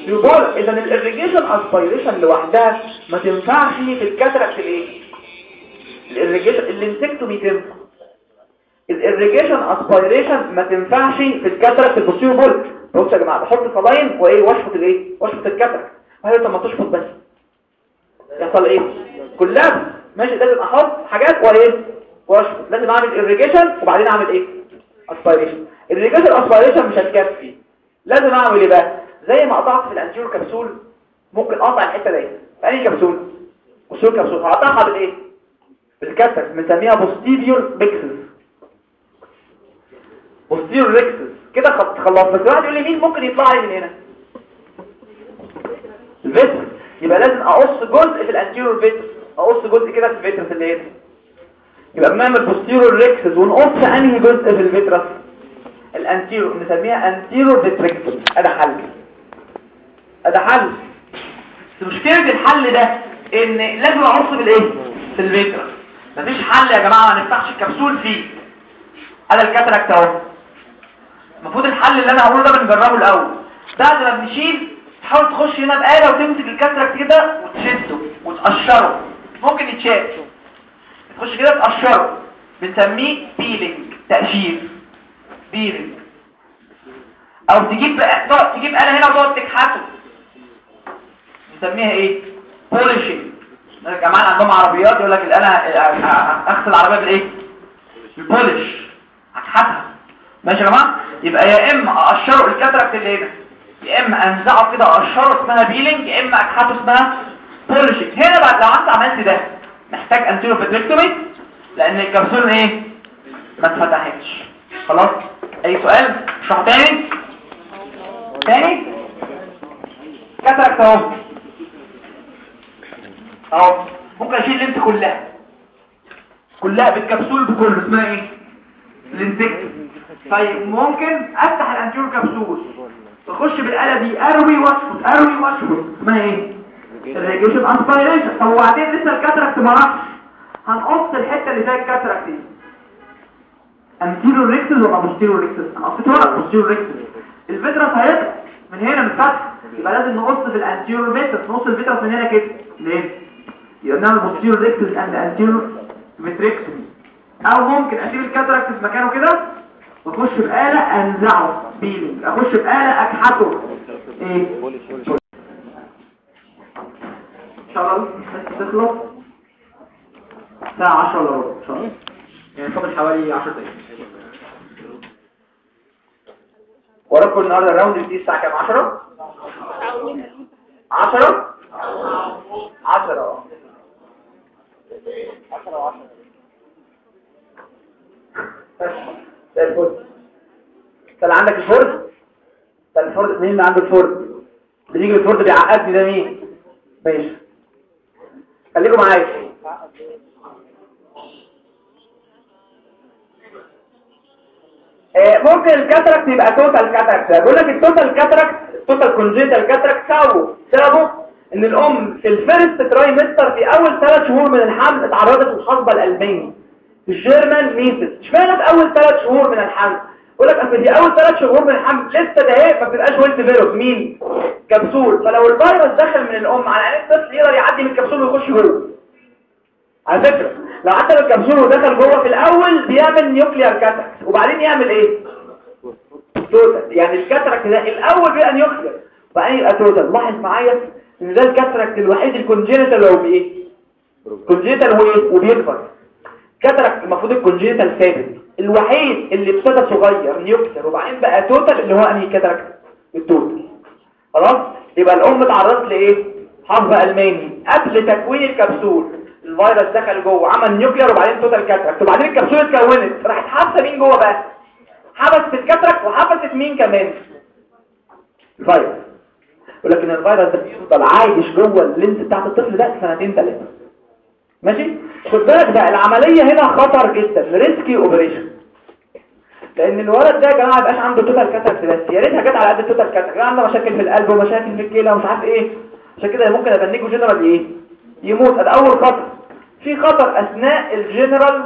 يقول إذا ال irrigation aspiration لوحدها ما تنفعش في الكاتراكت الإيه؟ الاريجيشن الانسكتومي تنفع الاريجيشن اسبيريشن ما تنفعش في ال cataract ال posterior pole بصوا يا جماعة بحط saline وإيه؟ وأشفط الإيه؟ وأشفط ال cataract وهي ما تشفط بس. يحصل إيه؟ كلها. ماشي لازم أحط حاجات وإيه؟ وأشفط. لازم أعمل irrigation وبعدين أعمل إيه؟ Aspiration. Irrigation aspiration مش هتكفي. لازم أعمل إيه بقى؟ زي ما قطعت في ال anterior capsule ممكن أقطع الحتة دي. في اي capsule؟ capsule capsule. هقطعها بالايه بال cutter بنسميها posterior rhexis posterior rhexis كده خلاص بس واحد يقول لي مين ممكن يطلع لي من هنا؟ ال vitreous يبقى لازم أقص جزء في ال anterior vitreous أقص جزء كده في ال vitreous اللي هنا. يبقى بنعمل posterior rhexis ونقص أنهي جزء في ال vitreous ال anterior نسميها anterior vitrectomy أدي حل. أدي حل. بس مشكلة الحل ده إن لازم اقص بالإيه؟ في ال vitreous مفيش حل يا جماعة ما نفتحش الكبسول فيه. أدي ال cataract أهو. المفروض الحل اللي أنا هقوله ده بنجربه الأول. بعد ما بنشيل تحاول تخش هنا بآلة وتمسك ال cataract كده وتشده وتقشره. ممكن يتشال. تخش كده تقشره بنسميه peeling تقشير peeling أو تجيب بقى تجيب آلة هنا وتقعد تكحته. نسميها إيه؟ polishing الجماعه عندهم عربيات يقول لك الآلة اغسل العربية بالإيه؟ بال polish هكحتها ماشي يا جماعة؟ يبقى يا إما اقشره ال cataract اللي هنا يا إما انزعه كده اقشره اسمها peeling يا إما اكحته اسمها polishing هنا بعد لو أنت عملت ده محتاج anterior vitrectomy لأن الكبسول إيه؟ ما اتفتحتش. خلاص؟ أي سؤال؟ اشرح تاني؟ تاني؟ cataract أهو. أهو. ممكن أشيل ال lens كلها. كلها بالكبسول بكله. اسمها إيه؟ ال lensectomy طيب ممكن أفتح ال anterior capsule. تخش بالآلة دي أروي وأشفط أروي وأشفط. اسمها إيه؟ ال irrigation aspiration طب وبعدين لسه ال cataract ما راحش. هنقص الحتة اللي فيها ال cataract دي. anterior rhexis ولا posterior rhexis أنا قصيت ورا posterior rhexis ال vitreous هيطلع من هنا من الفتح يبقى لازم نقص في ال anterior vitreous نقص ال vitreous من هنا كده. ليه؟ يبقى نعمل posterior rhexis and anterior vitrectomy أو ممكن أسيب ال cataract في مكانه كده وأخش بآلة أنزعه. peeling أخش بآلة أكحته. إيه؟ بس تخلص. الساعة 10 الا ربع إن شاء الله. يعني فاضل حوالي 10 دقايق. وراكم النهارده ال round دي الساعة كام؟ 10 10 10 آه 10 و10 ده الفرد طلع عندك الفرد؟ ده الفرد. مين اللي عنده الفرد؟ اللي يجي الفرد بيعقدني ده مين؟ ماشي. خليكم معايا. آه ممكن الكاتراكت يبقى توتال كاتراكت بقول لك التوتال كاتراكت توتال كونجيتال كاتراكت سببه سببه إن الأم في ال first trimester في أول ثلاث شهور من الحمل اتعرضت للحصبه الالماني ال German measles اشمعنى في أول ثلاث شهور من الحمل؟ يقول لك أصل دي أول ثلاث شهور من الحمل. لسه ده إيه؟ ما بتبقاش well developed مين؟ كبسول. فلو الفيروس دخل من الأم على عين الطفل يقدر يعدي من الكبسول ويخش جوه. على فكرة لو عدى من الكبسول ودخل جوه في الأول بيعمل nuclear cataract وبعدين يعمل إيه؟ total يعني ال cataract ده الأول بيبقى nuclear وبعدين يبقى total لاحظ معايا إن ده ال cataract الوحيد ال congenital هو بايه congenital هو وبيكبر. cataract المفروض ال congenital ثابت. الوحيد اللي ابتدى صغير nuclear وبعدين بقى total اللي هو أنهي cataract ال total خلاص؟ يبقى الأم اتعرضت لإيه؟ حصبة ألماني. قبل تكوين الكبسول الفيروس دخل جوه عمل nuclear وبعدين total cataract وبعدين الكبسول اتكونت. راحت حابسه مين جوه بقى؟ حبست ال cataract وحبست مين كمان؟ الفيروس. ولكن الفيروس ده بيفضل عايش جوه ال lens بتاعت الطفل ده سنتين ثلاثة ماشي؟ خد بالك بقى العملية هنا خطر جدا risky operation لأن الولد ده يا جماعة ما يبقاش عنده total cataract بس يا ريتها جت على قد ال total cataract عنده مشاكل في القلب ومشاكل في الكلى ومش عارف إيه. عشان كده ممكن ابنيكوا جنرال إيه؟ يموت. ده أول خطر. في خطر أثناء الجنرال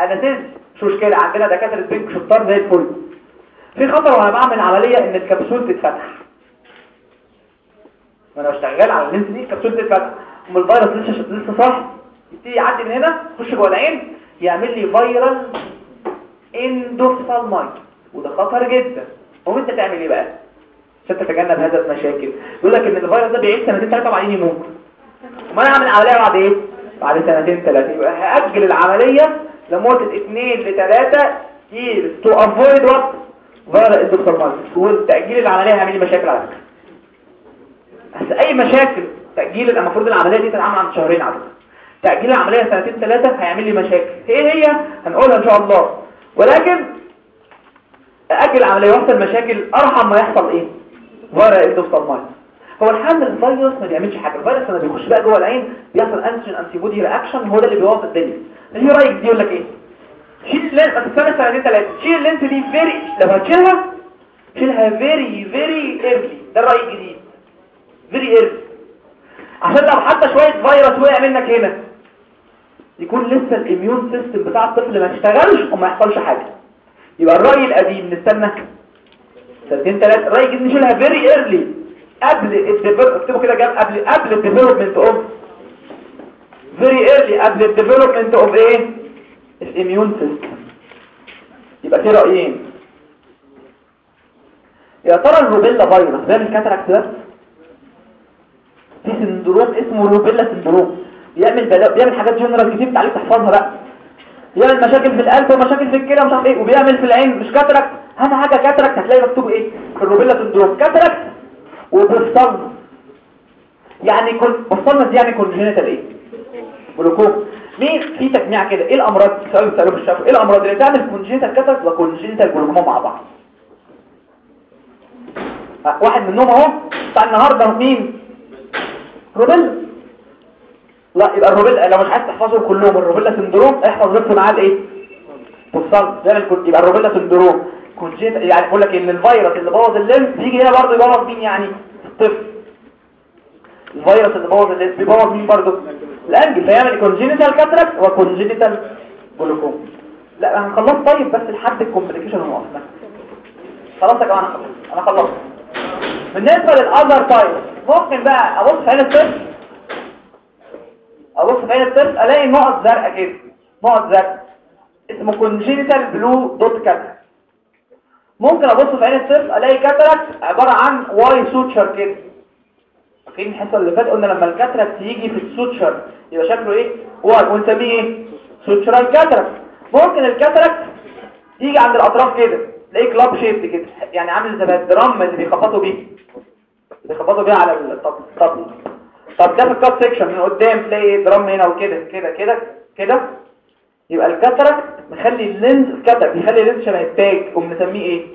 anesthesia مش مشكلة عندنا دكاترة بنج شطار زي الفل. في خطر وأنا بعمل عملية إن الكبسول تتفتح. وأنا شغال على ال lens دي الكبسول تتفتح. ام الفيروس لسه لسه صاحي. يبتدي يعدي من هنا يخش جوه العين يعمل لي viral endophthalmitis وده خطر جدا. هو انت تعمل إيه بقى؟ عشان تتجنب هذا المشاكل. يقول لك إن الفيروس ده بيعيش سنتين ثلاثة وبعدين يموت. وما أنا اعمل عمليه بعد إيه؟ بعد سنتين ثلاثة يبقى هأجل العملية لمدة 2 ل 3 years to avoid what? اندوفالمايت والتاجيل العملية هيعمل لي مشاكل على فكرة. بس أي مشاكل تأجيل المفروض العملية دي تتعمل عند شهرين على فكره تأجيل العملية سنتين ثلاثة هيعمل لي مشاكل. إيه هي هنقولها إن شاء الله. ولكن أجل العملية ويحصل مشاكل أرحم ما يحصل إيه؟ فيروس endophthalmitis هو الحل الفيروس ما بيعملش حاجة. الفيروس لما بيخش بقى جوه العين بيحصل antigen antibody reaction هو ده اللي بيوظف الدنيا. الرأي الجديد يقول لك إيه؟ شيل ال lens ما تستنى سنتين ثلاثة شيل ال lens دي very لو هتشيلها شيلها very very early ده الرأي الجديد. very early عشان لو حتى شوية فيروس وقع منك هنا يكون لسه ال immune system بتاع الطفل ما اشتغلش وما يحصلش حاجة. يبقى الرأي القديم نستنى. سنتين ثلاثة الراي الجديد نشيلها very early قبل ال develop اكتبوا كده جنب قبل قبل ال development of very early قبل ال development of إيه ال immune system. يبقى في رأيين. يا ترى ال rubella virus بيعمل cataract بس في syndrome اسمه rubella syndrome. بيعمل بلا... بيعمل حاجات جنرال كتير تعليق تحفظها بقى. يعمل مشاكل في القلب ومشاكل في الكلى ومش عارف إيه وبيعمل في العين مش cataract أهم حاجة cataract هتلاقي مكتوب إيه؟ ال rubella syndrome. cataract و buphthalmos يعني كل buphthalmos دي يعني congenital إيه؟ جلوكوم مين؟ في تجميع كده. إيه الأمراض؟ سؤال في الشفوي إيه الأمراض اللي تعمل congenital cataract و congenital glaucoma مع بعض؟ واحد منهم أهو. بتاع النهارده مين؟ rubella لا يبقى ال rubella لو مش عايز تحفظهم كلهم ال rubella syndrome احفظ بس معاه الايه؟ buphthalmos يبقى ال rubella syndrome. congenital يعني بقول لك إن الفيروس اللي بوظ الليمف بيجي هنا برضه يبوظ مين يعني؟ الطفل. الفيروس اللي بوظ الليمف بيبوظ مين برضه؟ ال angle. فيعمل congenital cataract و congenital glaucoma لا أنا خلصت. طيب بس لحد ال complication ونقف خلاص يا جماعة أنا خلصت. أنا خلصت بالنسبة لل other type ممكن بقى أبص في عين الطفل. أبص في عين الطفل ألاقي نقط زرقاء كده. نقط زرقاء. اسمه congenital blue dot cataract ممكن أبص في عين الطفل ألاقي cataract عبارة عن Y suture كده. فاكرين الحصة اللي فاتت قلنا لما ال cataract يجي في ال suture يبقى شكله إيه؟ Y ونسميه إيه؟ sutural cataract ممكن ال cataract يجي عند الأطراف كده تلاقيه club shape كده. يعني عامل زي ال drum اللي بيخبطوا بيه. بيخبطوا بيه على الطبل طب ده في ال cut section من قدام تلاقي drum هنا وكده كده كده كده. يبقى الكاتراكت مخلي اللينز الكاتراكت يخلي اللينز شبه التاج وبنسميه إيه؟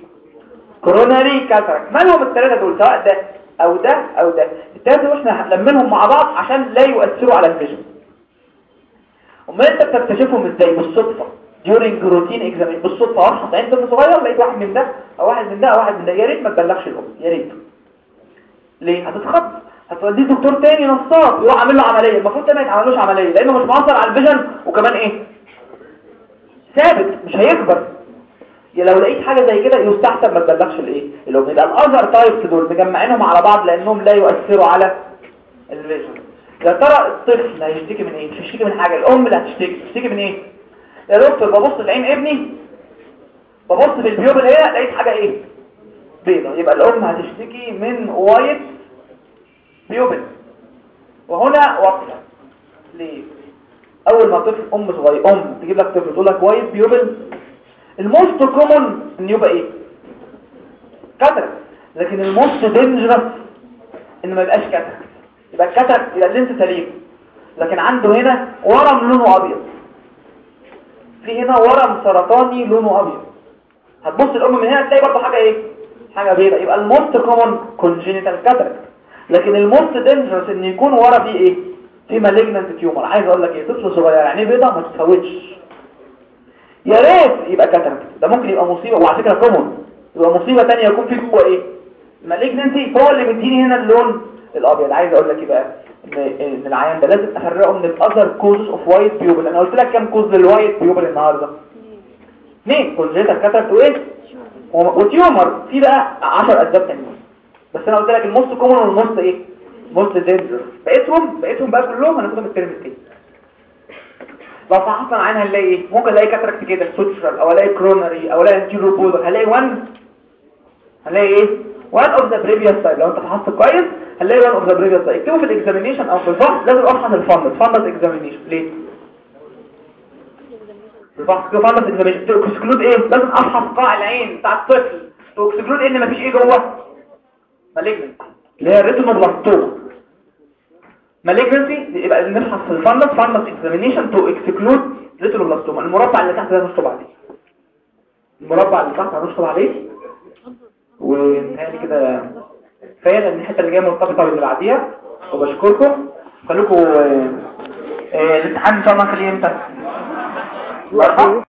coronary cataract مالهم الثلاثه دول؟ سواء ده أو ده أو ده. الثلاثه دول إحنا هنلمهم مع بعض عشان لا يؤثروا على ال vision. أمال أنت بتكتشفهم إزاي؟ بالصدفة. During routine examination بالصدفة افحص عين طفل صغير لقيت واحد من ده أو واحد من ده أو واحد من ده. يا ريت ما تبلغش الأم. يا ريت. ليه؟ هتتخض. هتوديه دكتور تاني نصاب. يروح عامل له عملية. المفروض ده ما يتعملوش عملية لأنه مش مؤثر على ال vision. وكمان إيه؟ ثابت مش هيكبر. لو لقيت حاجة زي كده يستحسن ما تبلغش الإيه؟ الام يبقى ال other types دول مجمعينهم على بعض لأنهم لا يؤثروا على ال vision. يا ترى الطفل هيشتكي من إيه؟ مش هيشتكي من حاجة. الأم اللي هتشتكي تشتكي من إيه؟ يا دكتور ببص في عين ابني. ببص في ال pupil هنا لقيت حاجة إيه؟ بيضه يبقى الأم هتشتكي من white pupil. وهنا وقفه ليه؟ أول ما طفل أم صغير أم تجيب لك طفل تقول لك white pupil. ال most common إن يبقى إيه؟ cataract لكن ال most dangerous إن ما يبقاش cataract يبقى ال cataract يبقى ال lens سليم لكن عنده هنا ورم لونه أبيض. في هنا ورم سرطاني لونه أبيض. هتبص الام من هنا تلاقي برضه حاجة إيه؟ حاجة بيضاء يبقى ال most common congenital cataract لكن ال most dangerous إن يكون ورا فيه إيه؟ في malignant tumor عايز أقول لك إيه؟ طفل صغير عين بيضاء ما تتفوتش. يا ريت يبقى cataract ده ممكن يبقى مصيبة. وعلى فكرة common يبقى مصيبة ثانية يكون في جوه إيه؟ malignancy هو اللي مديني هنا اللون الأبيض. عايز أقول لك إيه بقى؟ ان إن العيان ده لازم أفرقه من ال other causes of white pupil أنا قلت لك كام cause لل white pupil النهارده؟ اثنين congenital cataract وإيه؟ و tumor في بقى 10 أسباب تانيين. بس أنا قلت لك ال most common وال most إيه؟ most danger بقيتهم بقيتهم بقى كلهم هناخدهم الترم التاني. لو فحصنا العين هنلاقي إيه؟ ممكن ألاقي cataract كده sutural أو ألاقي coronary أو ألاقي anterior polar هنلاقي 1 هنلاقي إيه؟ one of the previous type لو أنت فحصت كويس هنلاقي one of the previous type اكتبه في ال examination أو في الفحص. لازم افحص ال fundus fundus examination ليه؟ الفحص كده fundus examination to exclude إيه؟ لازم افحص قاع العين بتاع الطفل. to exclude إن مفيش إيه جوه؟ malignant اللي هي ال retinoblastoma malignancy يبقى نفحص في ال fundus fundus examination to exclude retinoblastoma المربع اللي تحت ده نشطب عليه. المربع اللي تحت هنشطب عليه؟ وانتهي كده كفايه لأن الحتة اللي جاية مرتبطة باللي بعديها. وبشكركم. خليكم آه، آه، الامتحان إن شاء الله نخليه إمتى؟ lucky